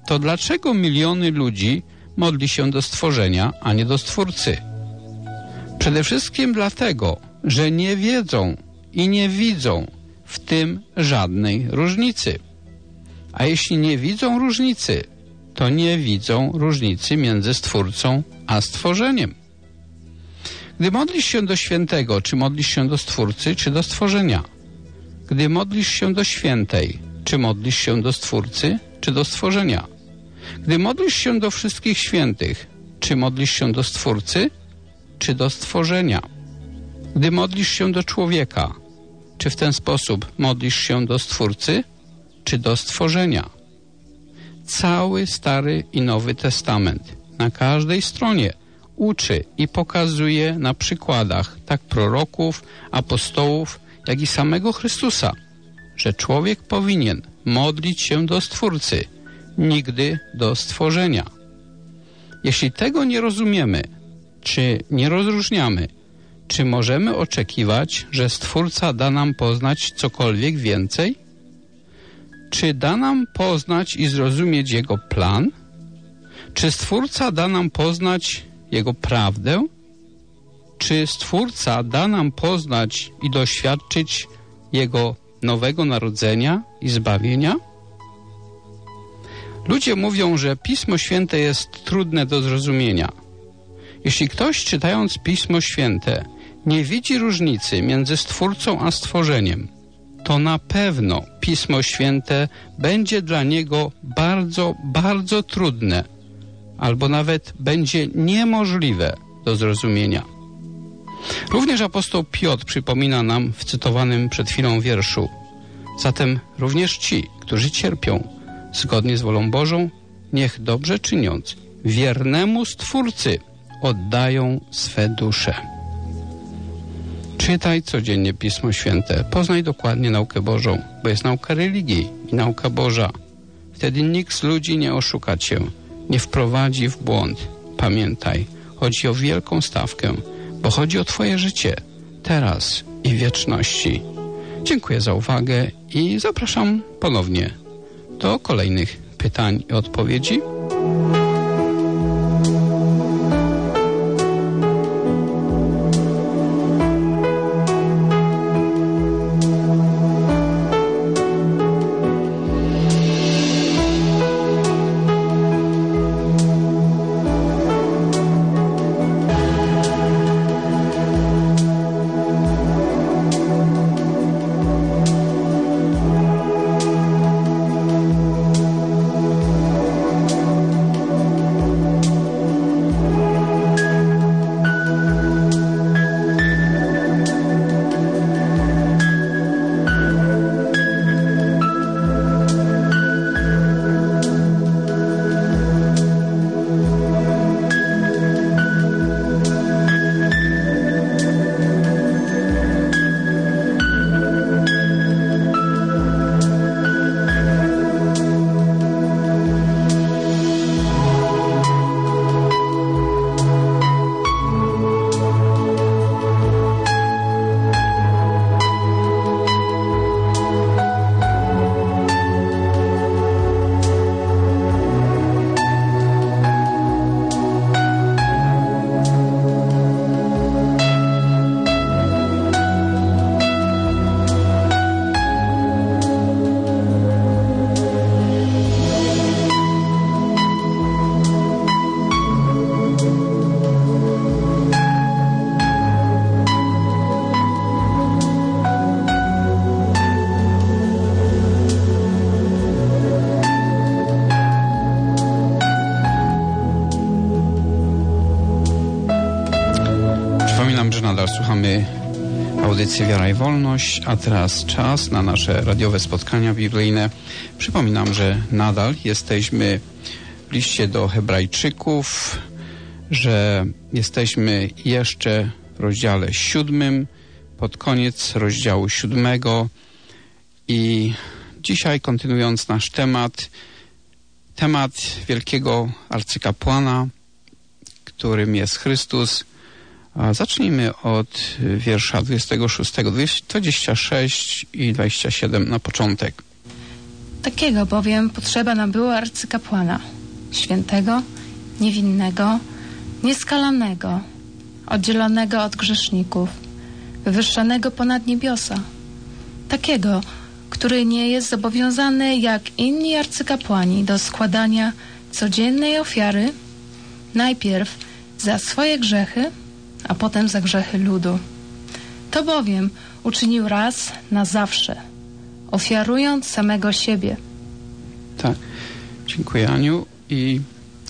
to dlaczego miliony ludzi modli się do stworzenia, a nie do Stwórcy? Przede wszystkim dlatego, że nie wiedzą i nie widzą w tym żadnej różnicy. A jeśli nie widzą różnicy, to nie widzą różnicy między Stwórcą a stworzeniem. Gdy modlisz się do świętego, czy modlisz się do Stwórcy, czy do stworzenia? Gdy modlisz się do świętej, czy modlisz się do Stwórcy, czy do stworzenia? Gdy modlisz się do wszystkich świętych, czy modlisz się do Stwórcy, czy do stworzenia? Gdy modlisz się do człowieka, czy w ten sposób modlisz się do Stwórcy, czy do stworzenia? Cały Stary i Nowy Testament na każdej stronie uczy i pokazuje na przykładach tak proroków, apostołów, jak i samego Chrystusa, że człowiek powinien modlić się do Stwórcy, nigdy do stworzenia. Jeśli tego nie rozumiemy, czy nie rozróżniamy, czy możemy oczekiwać, że Stwórca da nam poznać cokolwiek więcej? Czy da nam poznać i zrozumieć Jego plan? Czy Stwórca da nam poznać Jego prawdę? Czy Stwórca da nam poznać i doświadczyć Jego nowego narodzenia i zbawienia? Ludzie mówią, że Pismo Święte jest trudne do zrozumienia. Jeśli ktoś czytając Pismo Święte nie widzi różnicy między Stwórcą a stworzeniem, to na pewno Pismo Święte będzie dla niego bardzo, bardzo trudne, albo nawet będzie niemożliwe do zrozumienia. Również apostoł Piotr przypomina nam w cytowanym przed chwilą wierszu Zatem również ci, którzy cierpią zgodnie z wolą Bożą, niech dobrze czyniąc wiernemu Stwórcy oddają swe dusze. Czytaj codziennie Pismo Święte, poznaj dokładnie naukę Bożą, bo jest nauka religii i nauka Boża. Wtedy nikt z ludzi nie oszuka cię, nie wprowadzi w błąd. Pamiętaj, chodzi o wielką stawkę, bo chodzi o twoje życie, teraz i wieczności. Dziękuję za uwagę i zapraszam ponownie do kolejnych pytań i odpowiedzi. Audycję Wiara i Wolność, a teraz czas na nasze radiowe spotkania biblijne. Przypominam, że nadal jesteśmy w liście do Hebrajczyków, że jesteśmy jeszcze w rozdziale siódmym, pod koniec rozdziału siódmego i dzisiaj kontynuując nasz temat, temat wielkiego arcykapłana, którym jest Chrystus, a zacznijmy od wiersza 26, 26 i 27 na początek. Takiego bowiem potrzeba nam było arcykapłana, świętego, niewinnego, nieskalanego, oddzielonego od grzeszników, wywyższonego ponad niebiosa. Takiego, który nie jest zobowiązany jak inni arcykapłani do składania codziennej ofiary, najpierw za swoje grzechy, a potem za grzechy ludu. To bowiem uczynił raz na zawsze, ofiarując samego siebie. Tak, dziękuję Aniu. I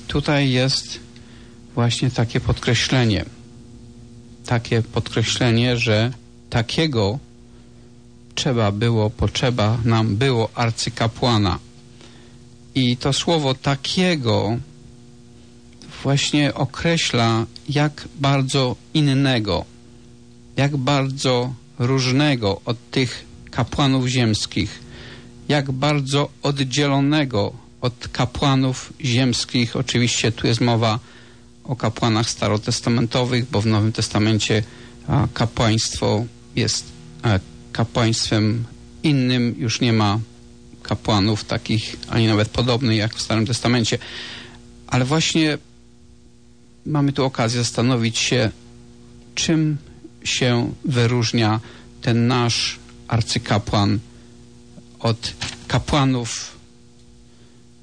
tutaj jest właśnie takie podkreślenie. Takie podkreślenie, że takiego trzeba było, potrzeba nam było arcykapłana. I to słowo takiego właśnie określa, jak bardzo innego, jak bardzo różnego od tych kapłanów ziemskich, jak bardzo oddzielonego od kapłanów ziemskich. Oczywiście tu jest mowa o kapłanach starotestamentowych, bo w Nowym Testamencie kapłaństwo jest a, kapłaństwem innym, już nie ma kapłanów takich, ani nawet podobnych jak w Starym Testamencie. Ale właśnie mamy tu okazję zastanowić się, czym się wyróżnia ten nasz arcykapłan od kapłanów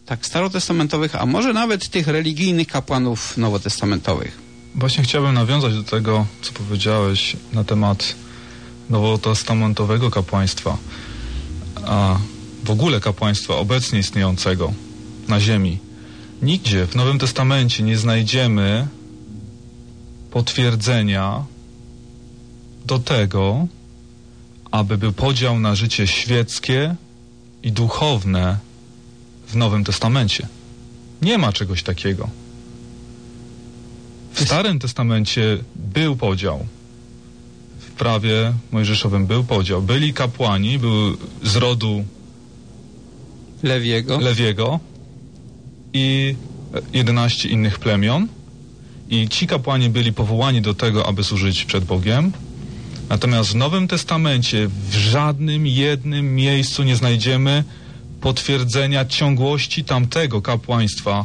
tak starotestamentowych, a może nawet tych religijnych kapłanów nowotestamentowych. Właśnie chciałbym nawiązać do tego, co powiedziałeś na temat nowotestamentowego kapłaństwa, a w ogóle kapłaństwa obecnie istniejącego na ziemi. Nigdzie w Nowym Testamencie nie znajdziemy potwierdzenia do tego, aby był podział na życie świeckie i duchowne w Nowym Testamencie. Nie ma czegoś takiego. W Starym Testamencie był podział. W prawie mojżeszowym był podział. Byli kapłani, był z rodu Lewiego, Lewiego i 11 innych plemion. I ci kapłani byli powołani do tego, aby służyć przed Bogiem. Natomiast w Nowym Testamencie w żadnym jednym miejscu nie znajdziemy potwierdzenia ciągłości tamtego kapłaństwa,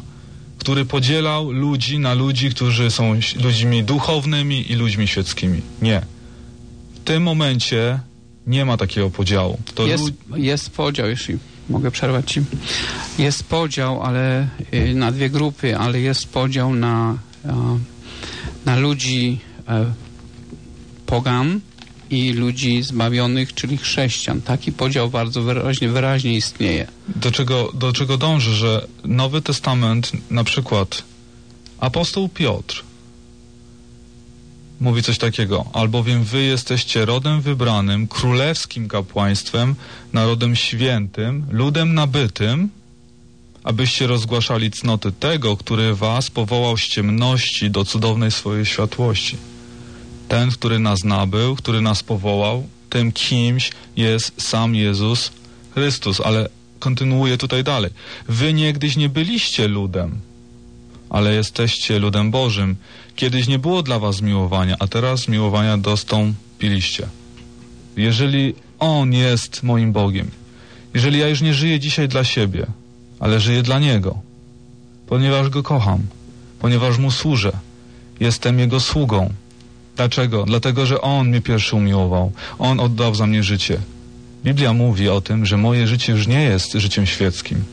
który podzielał ludzi na ludzi, którzy są ludźmi duchownymi i ludźmi świeckimi. Nie. W tym momencie nie ma takiego podziału. To jest, jest podział, jeśli mogę przerwać ci. Jest podział, ale y, na dwie grupy, ale jest podział na, na ludzi e, pogan i ludzi zbawionych, czyli chrześcijan. Taki podział bardzo wyraźnie, wyraźnie istnieje. Do czego, do czego dąży, że Nowy Testament, na przykład apostoł Piotr mówi coś takiego, albowiem wy jesteście rodem wybranym, królewskim kapłaństwem, narodem świętym, ludem nabytym, abyście rozgłaszali cnoty tego, który was powołał z ciemności do cudownej swojej światłości. Ten, który nas nabył, który nas powołał, tym kimś jest sam Jezus Chrystus, ale kontynuuje tutaj dalej. Wy niegdyś nie byliście ludem, ale jesteście ludem Bożym. Kiedyś nie było dla was miłowania, a teraz miłowania dostąpiliście. Jeżeli On jest moim Bogiem, jeżeli ja już nie żyję dzisiaj dla siebie, ale żyję dla Niego, ponieważ Go kocham, ponieważ Mu służę, jestem Jego sługą. Dlaczego? Dlatego, że On mnie pierwszy umiłował. On oddał za mnie życie. Biblia mówi o tym, że moje życie już nie jest życiem świeckim.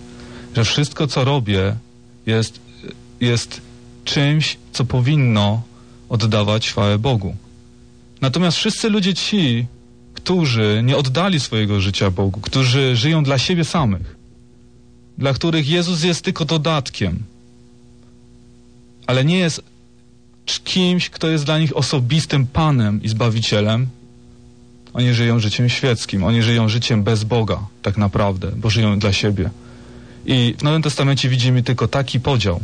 Że wszystko, co robię, jest, jest czymś, co powinno oddawać chwałę Bogu. Natomiast wszyscy ludzie ci, którzy nie oddali swojego życia Bogu, którzy żyją dla siebie samych, dla których Jezus jest tylko dodatkiem, ale nie jest kimś, kto jest dla nich osobistym Panem i Zbawicielem, Oni żyją życiem świeckim, oni żyją życiem bez Boga, tak naprawdę, bo żyją dla siebie. I w Nowym Testamencie widzimy tylko taki podział.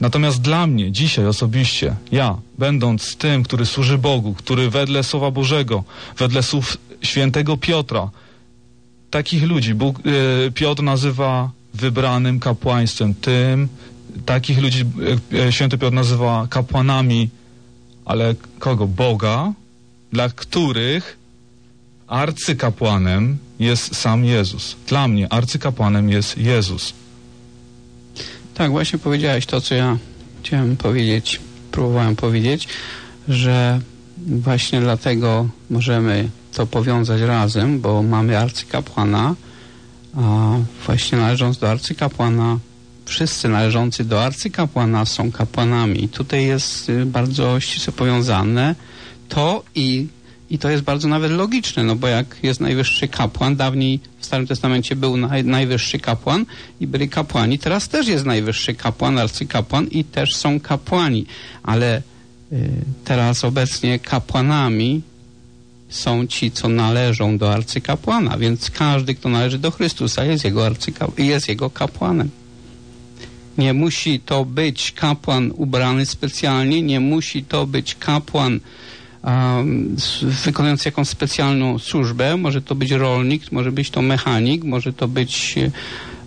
Natomiast dla mnie, dzisiaj osobiście, ja, będąc tym, który służy Bogu, który wedle Słowa Bożego, wedle słów świętego Piotra, takich ludzi Bóg, e, Piotr nazywa wybranym kapłaństwem, tym, takich ludzi e, święty Piotr nazywa kapłanami, ale kogo? Boga, dla których arcykapłanem jest sam Jezus. Dla mnie arcykapłanem jest Jezus. Tak, właśnie powiedziałeś to, co ja chciałem powiedzieć, próbowałem powiedzieć, że właśnie dlatego możemy to powiązać razem, bo mamy arcykapłana, a właśnie należąc do arcykapłana, wszyscy należący do arcykapłana są kapłanami. Tutaj jest y, bardzo ścisłe powiązane to i, i to jest bardzo nawet logiczne, no bo jak jest najwyższy kapłan, dawniej w Starym Testamencie był naj, najwyższy kapłan i byli kapłani, teraz też jest najwyższy kapłan, arcykapłan i też są kapłani, ale y, teraz obecnie kapłanami są ci, co należą do arcykapłana, więc każdy, kto należy do Chrystusa jest jego, arcykap- jest jego kapłanem. Nie musi to być kapłan ubrany specjalnie, nie musi to być kapłan wykonujący jakąś specjalną służbę. Może to być rolnik, może być to mechanik, może to być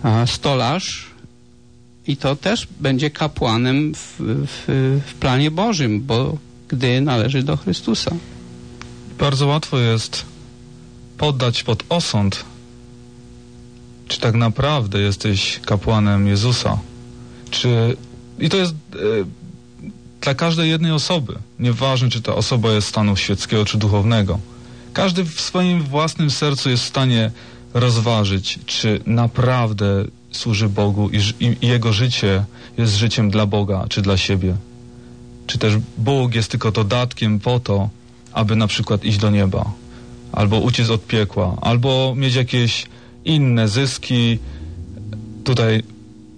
uh, stolarz. I to też będzie kapłanem w, w, w planie Bożym, bo gdy należy do Chrystusa. Bardzo łatwo jest poddać pod osąd, czy tak naprawdę jesteś kapłanem Jezusa. Czy... I to jest e, dla każdej jednej osoby. Nieważne, czy ta osoba jest stanu świeckiego, czy duchownego. Każdy w swoim własnym sercu jest w stanie rozważyć, czy naprawdę służy Bogu i, i, jego życie jest życiem dla Boga, czy dla siebie. Czy też Bóg jest tylko dodatkiem po to, aby na przykład iść do nieba, albo uciec od piekła, albo mieć jakieś inne zyski tutaj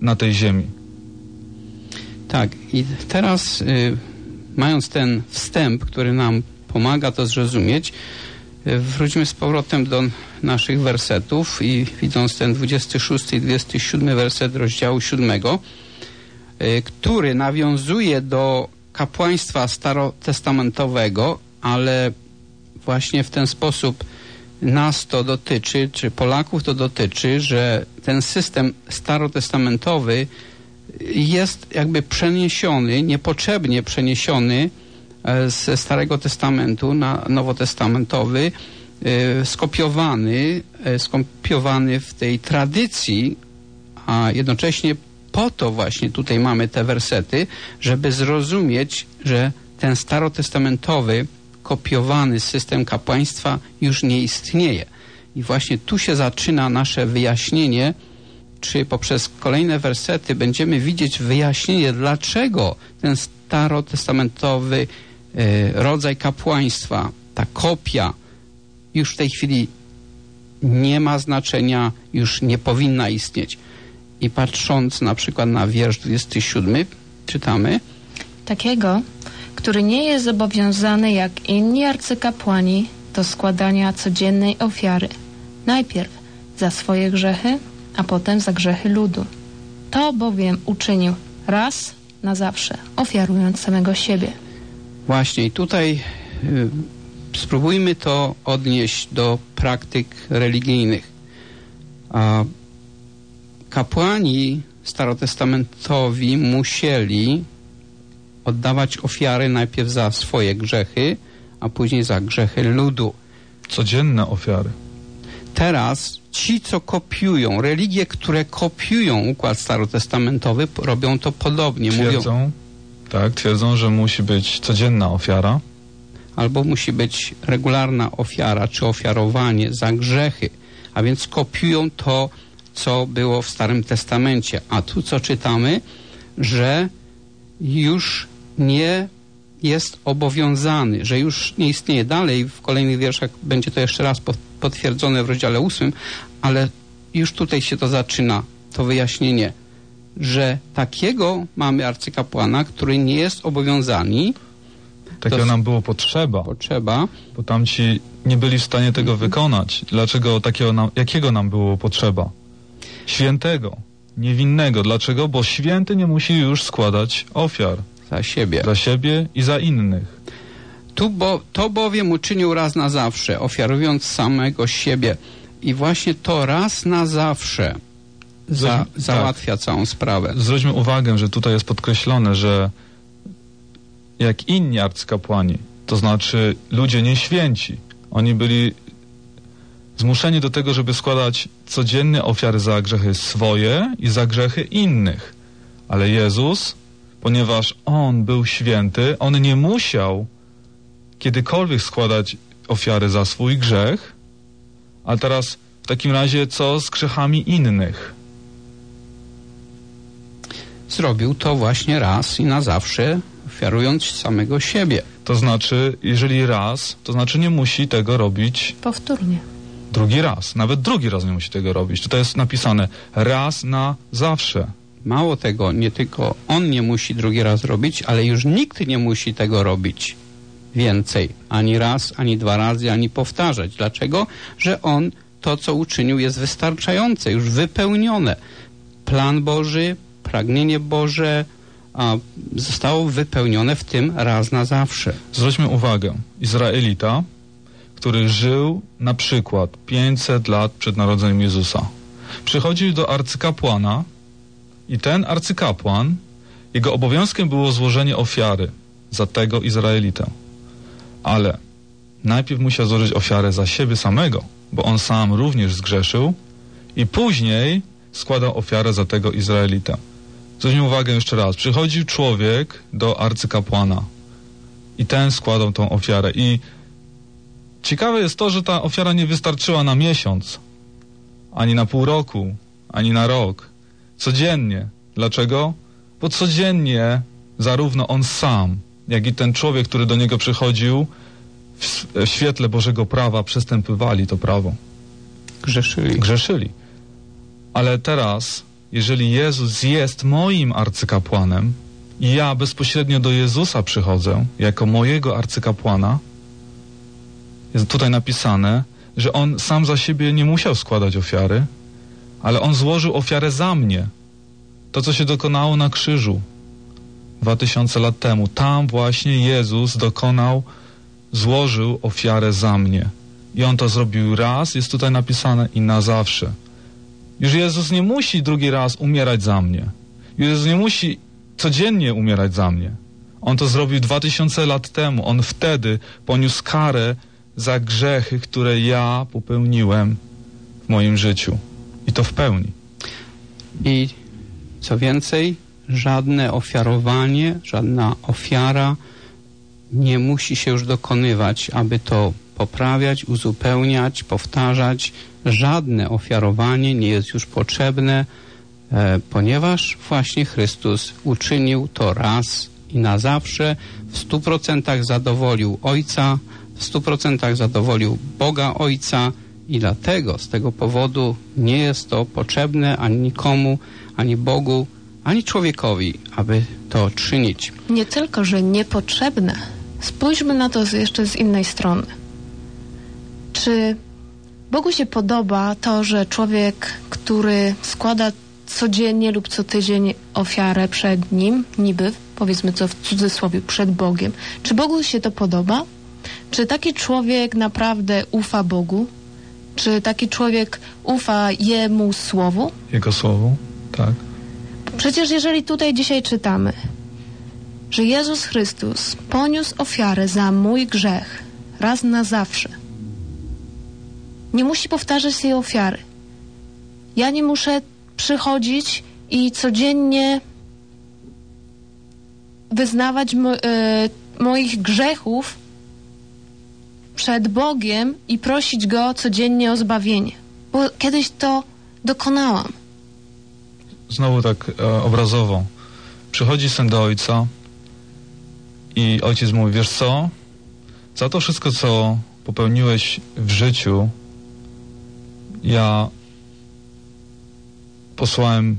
na tej ziemi. Tak, i teraz y, mając ten wstęp, który nam pomaga to zrozumieć, y, wróćmy z powrotem do naszych wersetów i widząc ten 26 i 27 werset rozdziału 7, y, który nawiązuje do kapłaństwa starotestamentowego, ale właśnie w ten sposób nas to dotyczy, czy Polaków to dotyczy, że ten system starotestamentowy jest jakby przeniesiony, niepotrzebnie przeniesiony e, ze Starego Testamentu na Nowotestamentowy, e, skopiowany, e, skopiowany w tej tradycji, a jednocześnie po to właśnie tutaj mamy te wersety, żeby zrozumieć, że ten starotestamentowy, kopiowany system kapłaństwa już nie istnieje. I właśnie tu się zaczyna nasze wyjaśnienie, czy poprzez kolejne wersety będziemy widzieć wyjaśnienie, dlaczego ten starotestamentowy e, rodzaj kapłaństwa, ta kopia już w tej chwili nie ma znaczenia, już nie powinna istnieć. I patrząc na przykład na wiersz 27, czytamy Takiego, który nie jest zobowiązany jak inni arcykapłani do składania codziennej ofiary. Najpierw za swoje grzechy, a potem za grzechy ludu. To bowiem uczynił raz na zawsze, ofiarując samego siebie. Właśnie i tutaj y, spróbujmy to odnieść do praktyk religijnych. A kapłani starotestamentowi musieli oddawać ofiary najpierw za swoje grzechy, a później za grzechy ludu. Codzienne ofiary. Teraz ci, co kopiują, religie, które kopiują układ starotestamentowy, robią to podobnie. Twierdzą, Mówią, tak, twierdzą, że musi być codzienna ofiara. albo musi być regularna ofiara, czy ofiarowanie za grzechy. A więc kopiują to, co było w Starym Testamencie. A tu co czytamy, że już nie jest obowiązany, że już nie istnieje dalej. W kolejnych wierszach będzie to jeszcze raz pot- potwierdzone w rozdziale ósmym, ale już tutaj się to zaczyna, to wyjaśnienie, że takiego mamy arcykapłana, który nie jest obowiązany Takiego nam było potrzeba. Potrzeba. Bo tamci nie byli w stanie tego Mhm. wykonać. Dlaczego takiego nam, jakiego nam było potrzeba? Świętego, niewinnego. Dlaczego? Bo święty nie musi już składać ofiar. Za siebie. Za siebie i za innych. Tu bo, to bowiem uczynił raz na zawsze, ofiarując samego siebie. I właśnie to raz na zawsze za, tak. załatwia całą sprawę. Zwróćmy uwagę, że tutaj jest podkreślone, że jak inni arcykapłani, to znaczy ludzie nieświęci, oni byli zmuszeni do tego, żeby składać codzienne ofiary za grzechy swoje i za grzechy innych. Ale Jezus, ponieważ On był święty, On nie musiał kiedykolwiek składać ofiary za swój grzech, a teraz w takim razie co z grzechami innych? Zrobił to właśnie raz i na zawsze, ofiarując samego siebie. To znaczy, jeżeli raz, to znaczy nie musi tego robić Powtórnie. drugi raz. Nawet drugi raz nie musi tego robić. Tutaj jest napisane raz na zawsze. Mało tego, nie tylko on nie musi drugi raz robić, ale już nikt nie musi tego robić więcej. Ani raz, ani dwa razy, ani powtarzać. Dlaczego? Że on to, co uczynił, jest wystarczające, już wypełnione. Plan Boży, pragnienie Boże a, zostało wypełnione w tym raz na zawsze. Zwróćmy uwagę, Izraelita, który żył na przykład 500 lat przed narodzeniem Jezusa, przychodził do arcykapłana i ten arcykapłan, jego obowiązkiem było złożenie ofiary za tego Izraelitę. Ale najpierw musiał złożyć ofiarę za siebie samego, bo on sam również zgrzeszył i później składał ofiarę za tego Izraelitę. Zwróćmy uwagę jeszcze raz. Przychodził człowiek do arcykapłana i ten składał tą ofiarę. I ciekawe jest to, że ta ofiara nie wystarczyła na miesiąc, ani na pół roku, ani na rok. Codziennie. Dlaczego? Bo codziennie zarówno on sam, jak i ten człowiek, który do niego przychodził, w, w świetle Bożego prawa przestępywali to prawo. Grzeszyli. Grzeszyli. Ale teraz, jeżeli Jezus jest moim arcykapłanem i ja bezpośrednio do Jezusa przychodzę jako mojego arcykapłana, jest tutaj napisane, że on sam za siebie nie musiał składać ofiary, ale on złożył ofiarę za mnie. To, co się dokonało na krzyżu dwa tysiące lat temu. Tam właśnie Jezus dokonał, złożył ofiarę za mnie. I on to zrobił raz, jest tutaj napisane, i na zawsze. Już Jezus nie musi drugi raz umierać za mnie. Jezus nie musi codziennie umierać za mnie. On to zrobił dwa tysiące lat temu. On wtedy poniósł karę za grzechy, które ja popełniłem w moim życiu. I to w pełni. I co więcej, żadne ofiarowanie, żadna ofiara nie musi się już dokonywać, aby to poprawiać, uzupełniać, powtarzać. Żadne ofiarowanie nie jest już potrzebne, e, ponieważ właśnie Chrystus uczynił to raz i na zawsze, w stu procentach zadowolił Ojca, w stu procentach zadowolił Boga Ojca i dlatego z tego powodu nie jest to potrzebne ani nikomu, ani Bogu, ani człowiekowi, aby to czynić. Nie tylko, że niepotrzebne. Spójrzmy na to jeszcze z innej strony. Czy Bogu się podoba to, że człowiek, który składa codziennie lub co tydzień ofiarę przed nim, niby, powiedzmy co w cudzysłowie, przed Bogiem, czy Bogu się to podoba? Czy taki człowiek naprawdę ufa Bogu? Czy taki człowiek ufa Jemu Słowu? Jego słowu, tak. Przecież jeżeli tutaj dzisiaj czytamy, że Jezus Chrystus poniósł ofiarę za mój grzech raz na zawsze, nie musi powtarzać tej ofiary. Ja nie muszę przychodzić i codziennie wyznawać mo, e, moich grzechów przed Bogiem i prosić Go codziennie o zbawienie. Bo kiedyś to dokonałam. Znowu tak e, obrazowo. Przychodzi syn do ojca i ojciec mówi, wiesz co? Za to wszystko, co popełniłeś w życiu, ja posłałem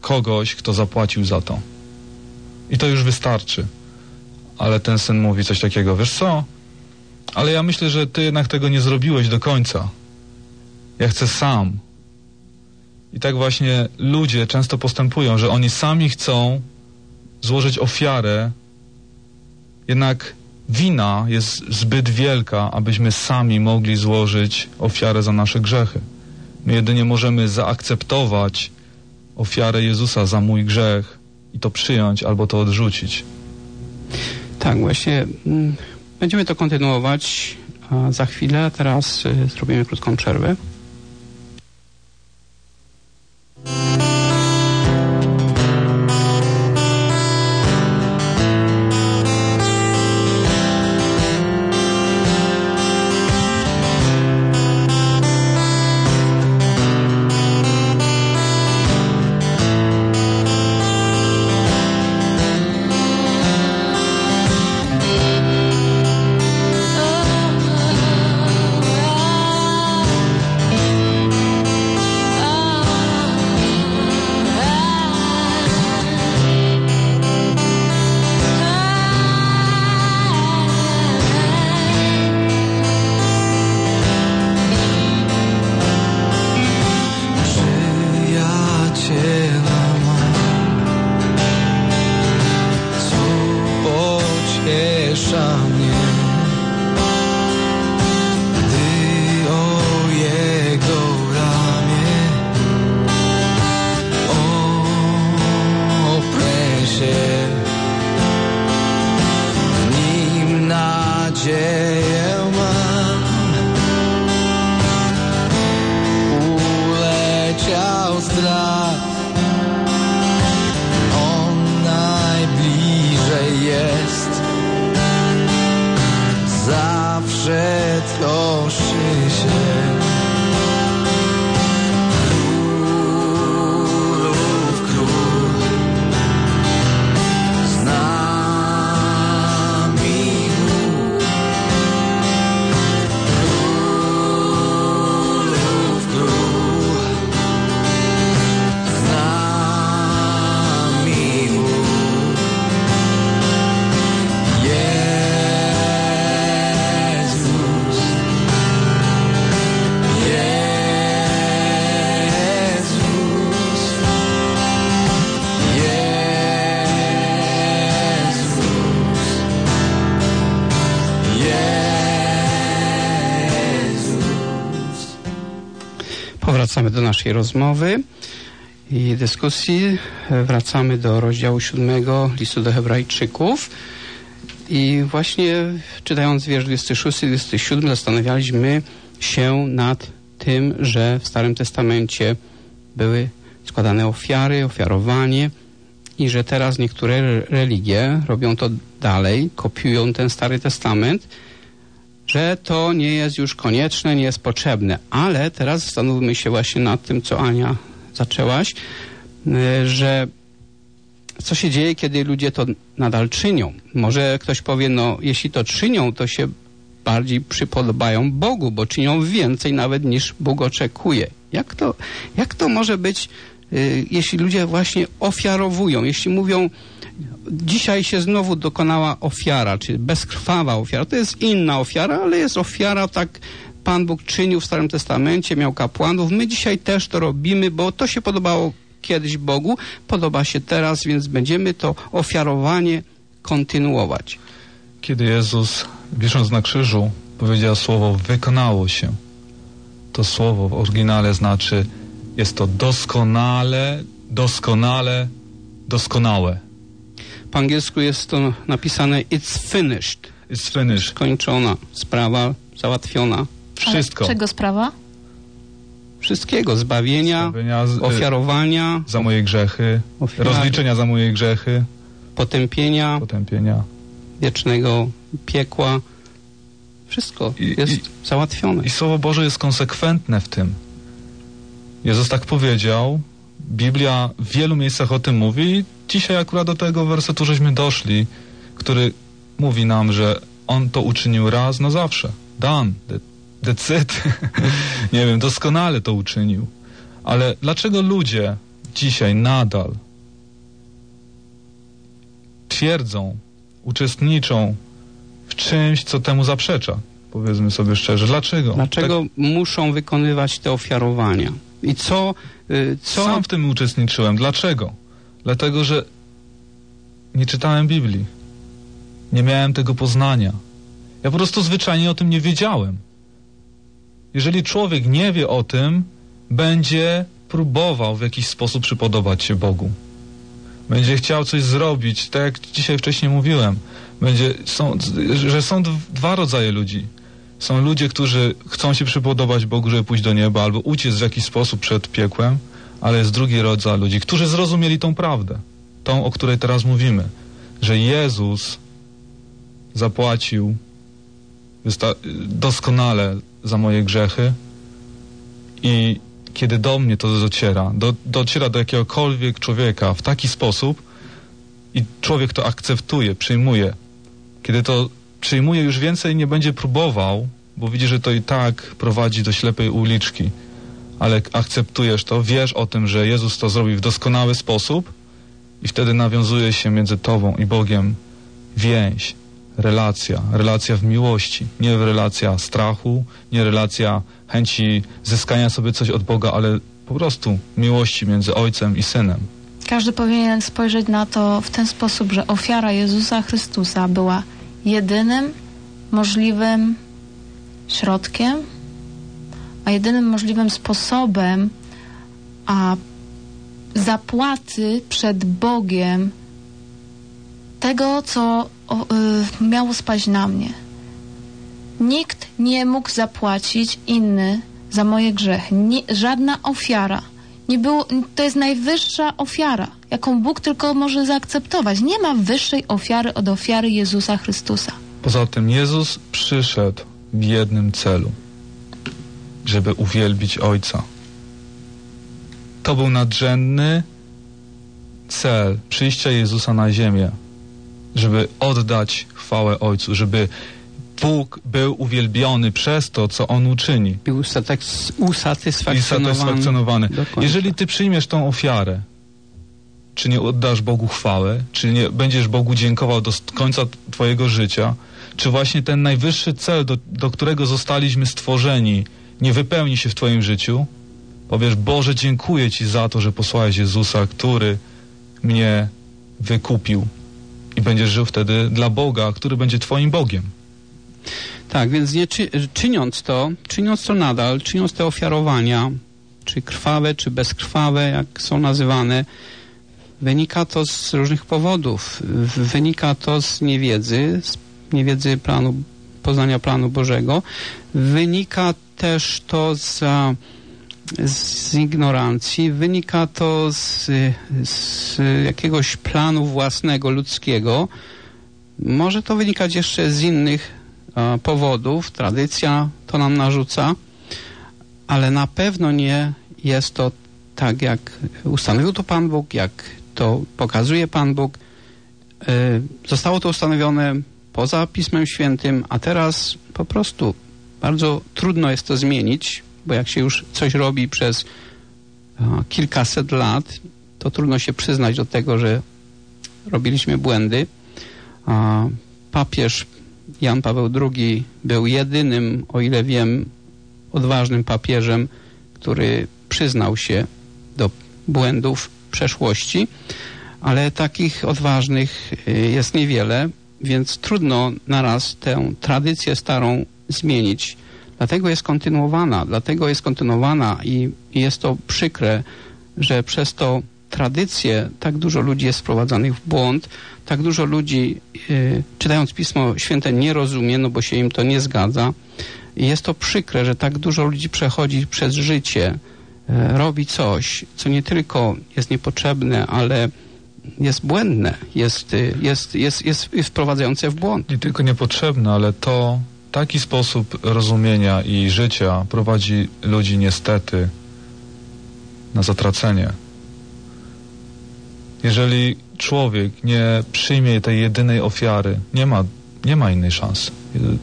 kogoś, kto zapłacił za to. I to już wystarczy. ale ten syn mówi coś takiego, wiesz co? Ale ja myślę, że ty jednak tego nie zrobiłeś do końca. Ja chcę sam. I tak właśnie ludzie często postępują, że oni sami chcą złożyć ofiarę, jednak wina jest zbyt wielka, abyśmy sami mogli złożyć ofiarę za nasze grzechy. My jedynie możemy zaakceptować ofiarę Jezusa za mój grzech i to przyjąć albo to odrzucić. Tak, właśnie mm, będziemy to kontynuować za chwilę. Teraz y, zrobimy krótką przerwę. Powracamy do naszej rozmowy i dyskusji. Wracamy do rozdziału siódmego listu do Hebrajczyków. I właśnie czytając wiersz 26 27 zastanawialiśmy się nad tym, że w Starym Testamencie były składane ofiary, ofiarowanie i że teraz niektóre re- religie robią to dalej, kopiują ten Stary Testament, że to nie jest już konieczne, nie jest potrzebne. Ale teraz zastanówmy się właśnie nad tym, co Ania zaczęłaś, y, że co się dzieje, kiedy ludzie to nadal czynią. Może ktoś powie, no jeśli to czynią, to się bardziej przypodobają Bogu, bo czynią więcej nawet niż Bóg oczekuje. Jak to, jak to może być, y, jeśli ludzie właśnie ofiarowują, jeśli mówią, dzisiaj się znowu dokonała ofiara, czy bezkrwawa ofiara. To jest inna ofiara, ale jest ofiara, tak Pan Bóg czynił w Starym Testamencie, miał kapłanów. My dzisiaj też to robimy, bo to się podobało kiedyś Bogu, podoba się teraz, więc będziemy to ofiarowanie kontynuować. Kiedy Jezus, wisząc na krzyżu, powiedział słowo wykonało się, to słowo w oryginale znaczy jest to doskonale, doskonale, doskonałe. Po angielsku jest to napisane it's finished. It's finished. Skończona. Sprawa załatwiona. Wszystko. Czego sprawa? Wszystkiego. Zbawienia, Zbawienia, z- ofiarowania, Za moje grzechy, Ofiary. rozliczenia za moje grzechy, potępienia, potępienia. wiecznego piekła. Wszystko I- jest i- załatwione. I Słowo Boże jest konsekwentne w tym. Jezus tak powiedział, Biblia w wielu miejscach o tym mówi i dzisiaj akurat do tego wersetu żeśmy doszli, który mówi nam, że On to uczynił raz na zawsze. That- That's it. Nie wiem, doskonale to uczynił. Ale dlaczego ludzie dzisiaj nadal twierdzą uczestniczą w czymś, co temu zaprzecza. Powiedzmy sobie szczerze. Dlaczego? Dlaczego Tak, muszą wykonywać te ofiarowania? I co, y, co Sam w tym uczestniczyłem. Dlaczego? Dlatego, że nie czytałem Biblii. Nie miałem tego poznania. Ja po prostu zwyczajnie o tym nie wiedziałem. Jeżeli człowiek nie wie o tym, będzie próbował w jakiś sposób przypodobać się Bogu. Będzie chciał coś zrobić, tak jak dzisiaj wcześniej mówiłem. Będzie, są, że są dwa rodzaje ludzi. Są ludzie, którzy chcą się przypodobać Bogu, żeby pójść do nieba, albo uciec w jakiś sposób przed piekłem, ale jest drugi rodzaj ludzi, którzy zrozumieli tą prawdę, tą, o której teraz mówimy, że Jezus zapłacił doskonale za moje grzechy i kiedy do mnie to dociera, do, dociera do jakiegokolwiek człowieka w taki sposób i człowiek to akceptuje, przyjmuje, kiedy to przyjmuje, już więcej nie będzie próbował, bo widzi, że to i tak prowadzi do ślepej uliczki, ale akceptujesz to, wiesz o tym, że Jezus to zrobił w doskonały sposób i wtedy nawiązuje się między tobą i Bogiem więź, relacja, relacja w miłości, nie relacja strachu, nie relacja chęci zyskania sobie coś od Boga, ale po prostu miłości między Ojcem i Synem. Każdy powinien spojrzeć na to w ten sposób, że ofiara Jezusa Chrystusa była jedynym możliwym środkiem, a jedynym możliwym sposobem a zapłaty przed Bogiem tego, co o, y, miało spaść na mnie. Nikt nie mógł zapłacić inny za moje grzechy. Nie, żadna ofiara. Nie było, to jest najwyższa ofiara, jaką Bóg tylko może zaakceptować. Nie ma wyższej ofiary od ofiary Jezusa Chrystusa. Poza tym Jezus przyszedł w jednym celu, żeby uwielbić Ojca. To był nadrzędny cel przyjścia Jezusa na ziemię, żeby oddać chwałę Ojcu, żeby Bóg był uwielbiony przez to, co On uczyni. Był usatysfakcjonowany. satysfakcjonowany. do końca. Jeżeli ty przyjmiesz tą ofiarę, czy nie oddasz Bogu chwałę, czy nie będziesz Bogu dziękował do końca twojego życia, czy właśnie ten najwyższy cel, do, do którego zostaliśmy stworzeni, nie wypełni się w twoim życiu, powiesz, Boże, dziękuję Ci za to, że posłałeś Jezusa, który mnie wykupił i będziesz żył wtedy dla Boga, który będzie twoim Bogiem. Tak, więc nie czy, czyniąc to, czyniąc to nadal, czyniąc te ofiarowania, czy krwawe, czy bezkrwawe, jak są nazywane, wynika to z różnych powodów. Wynika to z niewiedzy, z niewiedzy planu, poznania planu Bożego. Wynika też to z, z ignorancji, wynika to z, z jakiegoś planu własnego, ludzkiego. Może to wynikać jeszcze z innych powodów, tradycja to nam narzuca, ale na pewno nie jest to tak, jak ustanowił to Pan Bóg, jak to pokazuje Pan Bóg. E, Zostało to ustanowione poza Pismem Świętym, a teraz po prostu bardzo trudno jest to zmienić, bo jak się już coś robi przez e, kilkaset lat, to trudno się przyznać do tego, że robiliśmy błędy. Papież Jan Paweł II był jedynym, o ile wiem, odważnym papieżem, który przyznał się do błędów przeszłości, ale takich odważnych y, jest niewiele, więc trudno naraz tę tradycję starą zmienić. Dlatego jest kontynuowana, dlatego jest kontynuowana i, jest to przykre, że przez to tradycję tak dużo ludzi jest wprowadzanych w błąd, tak dużo ludzi y, czytając Pismo Święte nie rozumie, no bo się im to nie zgadza. I jest to przykre, że tak dużo ludzi przechodzi przez życie, y, robi coś, co nie tylko jest niepotrzebne, ale jest błędne, jest, y, jest, jest, jest, jest wprowadzające w błąd. Nie tylko niepotrzebne, ale to taki sposób rozumienia i życia prowadzi ludzi niestety na zatracenie. Jeżeli człowiek nie przyjmie tej jedynej ofiary, nie ma, nie ma innej szansy,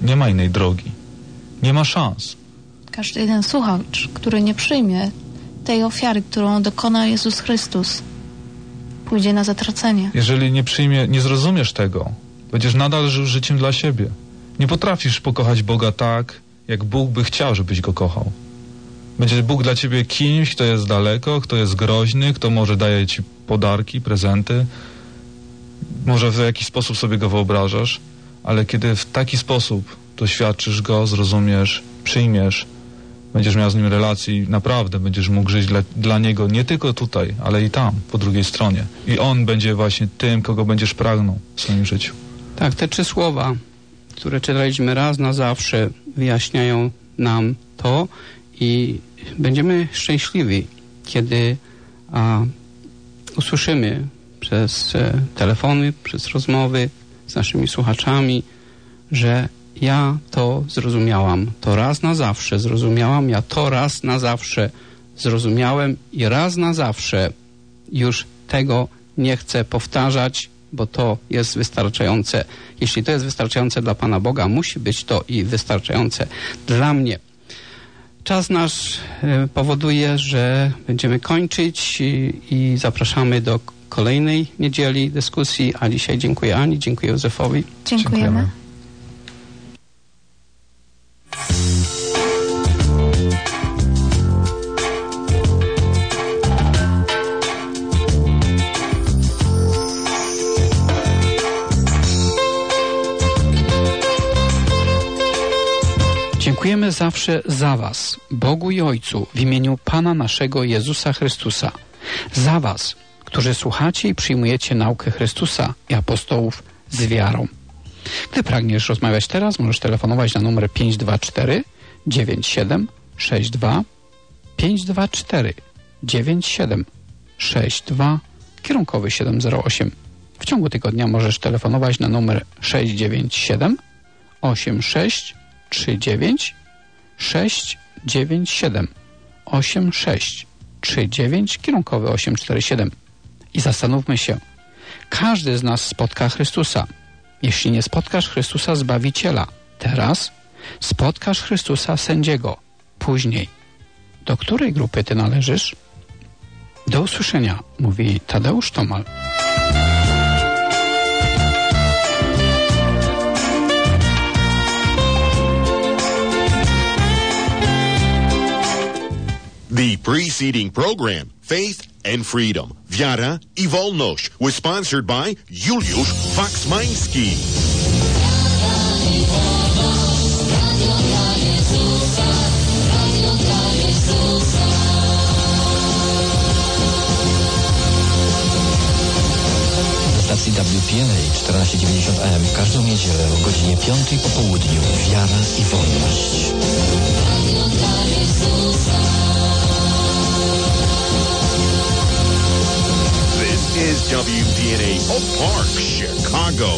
nie ma innej drogi, nie ma szans. Każdy jeden słuchacz, który nie przyjmie tej ofiary, którą dokona Jezus Chrystus, pójdzie na zatracenie. Jeżeli nie przyjmie, nie zrozumiesz tego, Będziesz nadal żył życiem dla siebie. Nie potrafisz pokochać Boga tak, jak Bóg by chciał, żebyś go kochał. Będzie Bóg dla ciebie kimś, kto jest daleko, kto jest groźny, kto może daje ci podarki, prezenty. Może w jakiś sposób sobie go wyobrażasz, ale kiedy w taki sposób doświadczysz go, zrozumiesz, przyjmiesz, będziesz miał z nim relacji, naprawdę będziesz mógł żyć dla, dla niego nie tylko tutaj, ale i tam, po drugiej stronie. I on będzie właśnie tym, kogo będziesz pragnął w swoim życiu. Tak, te trzy słowa, które czytaliśmy raz na zawsze, wyjaśniają nam to i będziemy szczęśliwi, kiedy a, usłyszymy przez e, telefony, przez rozmowy z naszymi słuchaczami, że ja to zrozumiałam, to raz na zawsze zrozumiałam, ja to raz na zawsze zrozumiałem i raz na zawsze już tego nie chcę powtarzać, bo to jest wystarczające. Jeśli to jest wystarczające dla Pana Boga, musi być to i wystarczające dla mnie. Czas nasz e, powoduje, że będziemy kończyć i, i zapraszamy do kolejnej niedzieli dyskusji, a dzisiaj dziękuję Ani, dziękuję Józefowi. Dziękujemy. Dziękujemy zawsze za Was, Bogu i Ojcu, w imieniu Pana naszego Jezusa Chrystusa. Za Was, którzy słuchacie i przyjmujecie naukę Chrystusa i apostołów z wiarą. Gdy pragniesz rozmawiać teraz, możesz telefonować na numer 524 97 62 524 97 62 kierunkowy 708. W ciągu tygodnia możesz telefonować na numer 697 86 39 697 86 39 kierunkowy 847 i zastanówmy się każdy z nas spotka Chrystusa. Jeśli nie spotkasz Chrystusa Zbawiciela teraz spotkasz Chrystusa Sędziego później. Do której grupy ty należysz? Do usłyszenia mówi Tadeusz Tomal The preceding program, Faith and Freedom, Wiara i Wolność, was sponsored by Juliusz Waksmański. Stacji WPLA 1490 AM w każdą niedzielę o godzinie 5 po południu Wiara i Wolność. Is WPNA Oak Park, Chicago.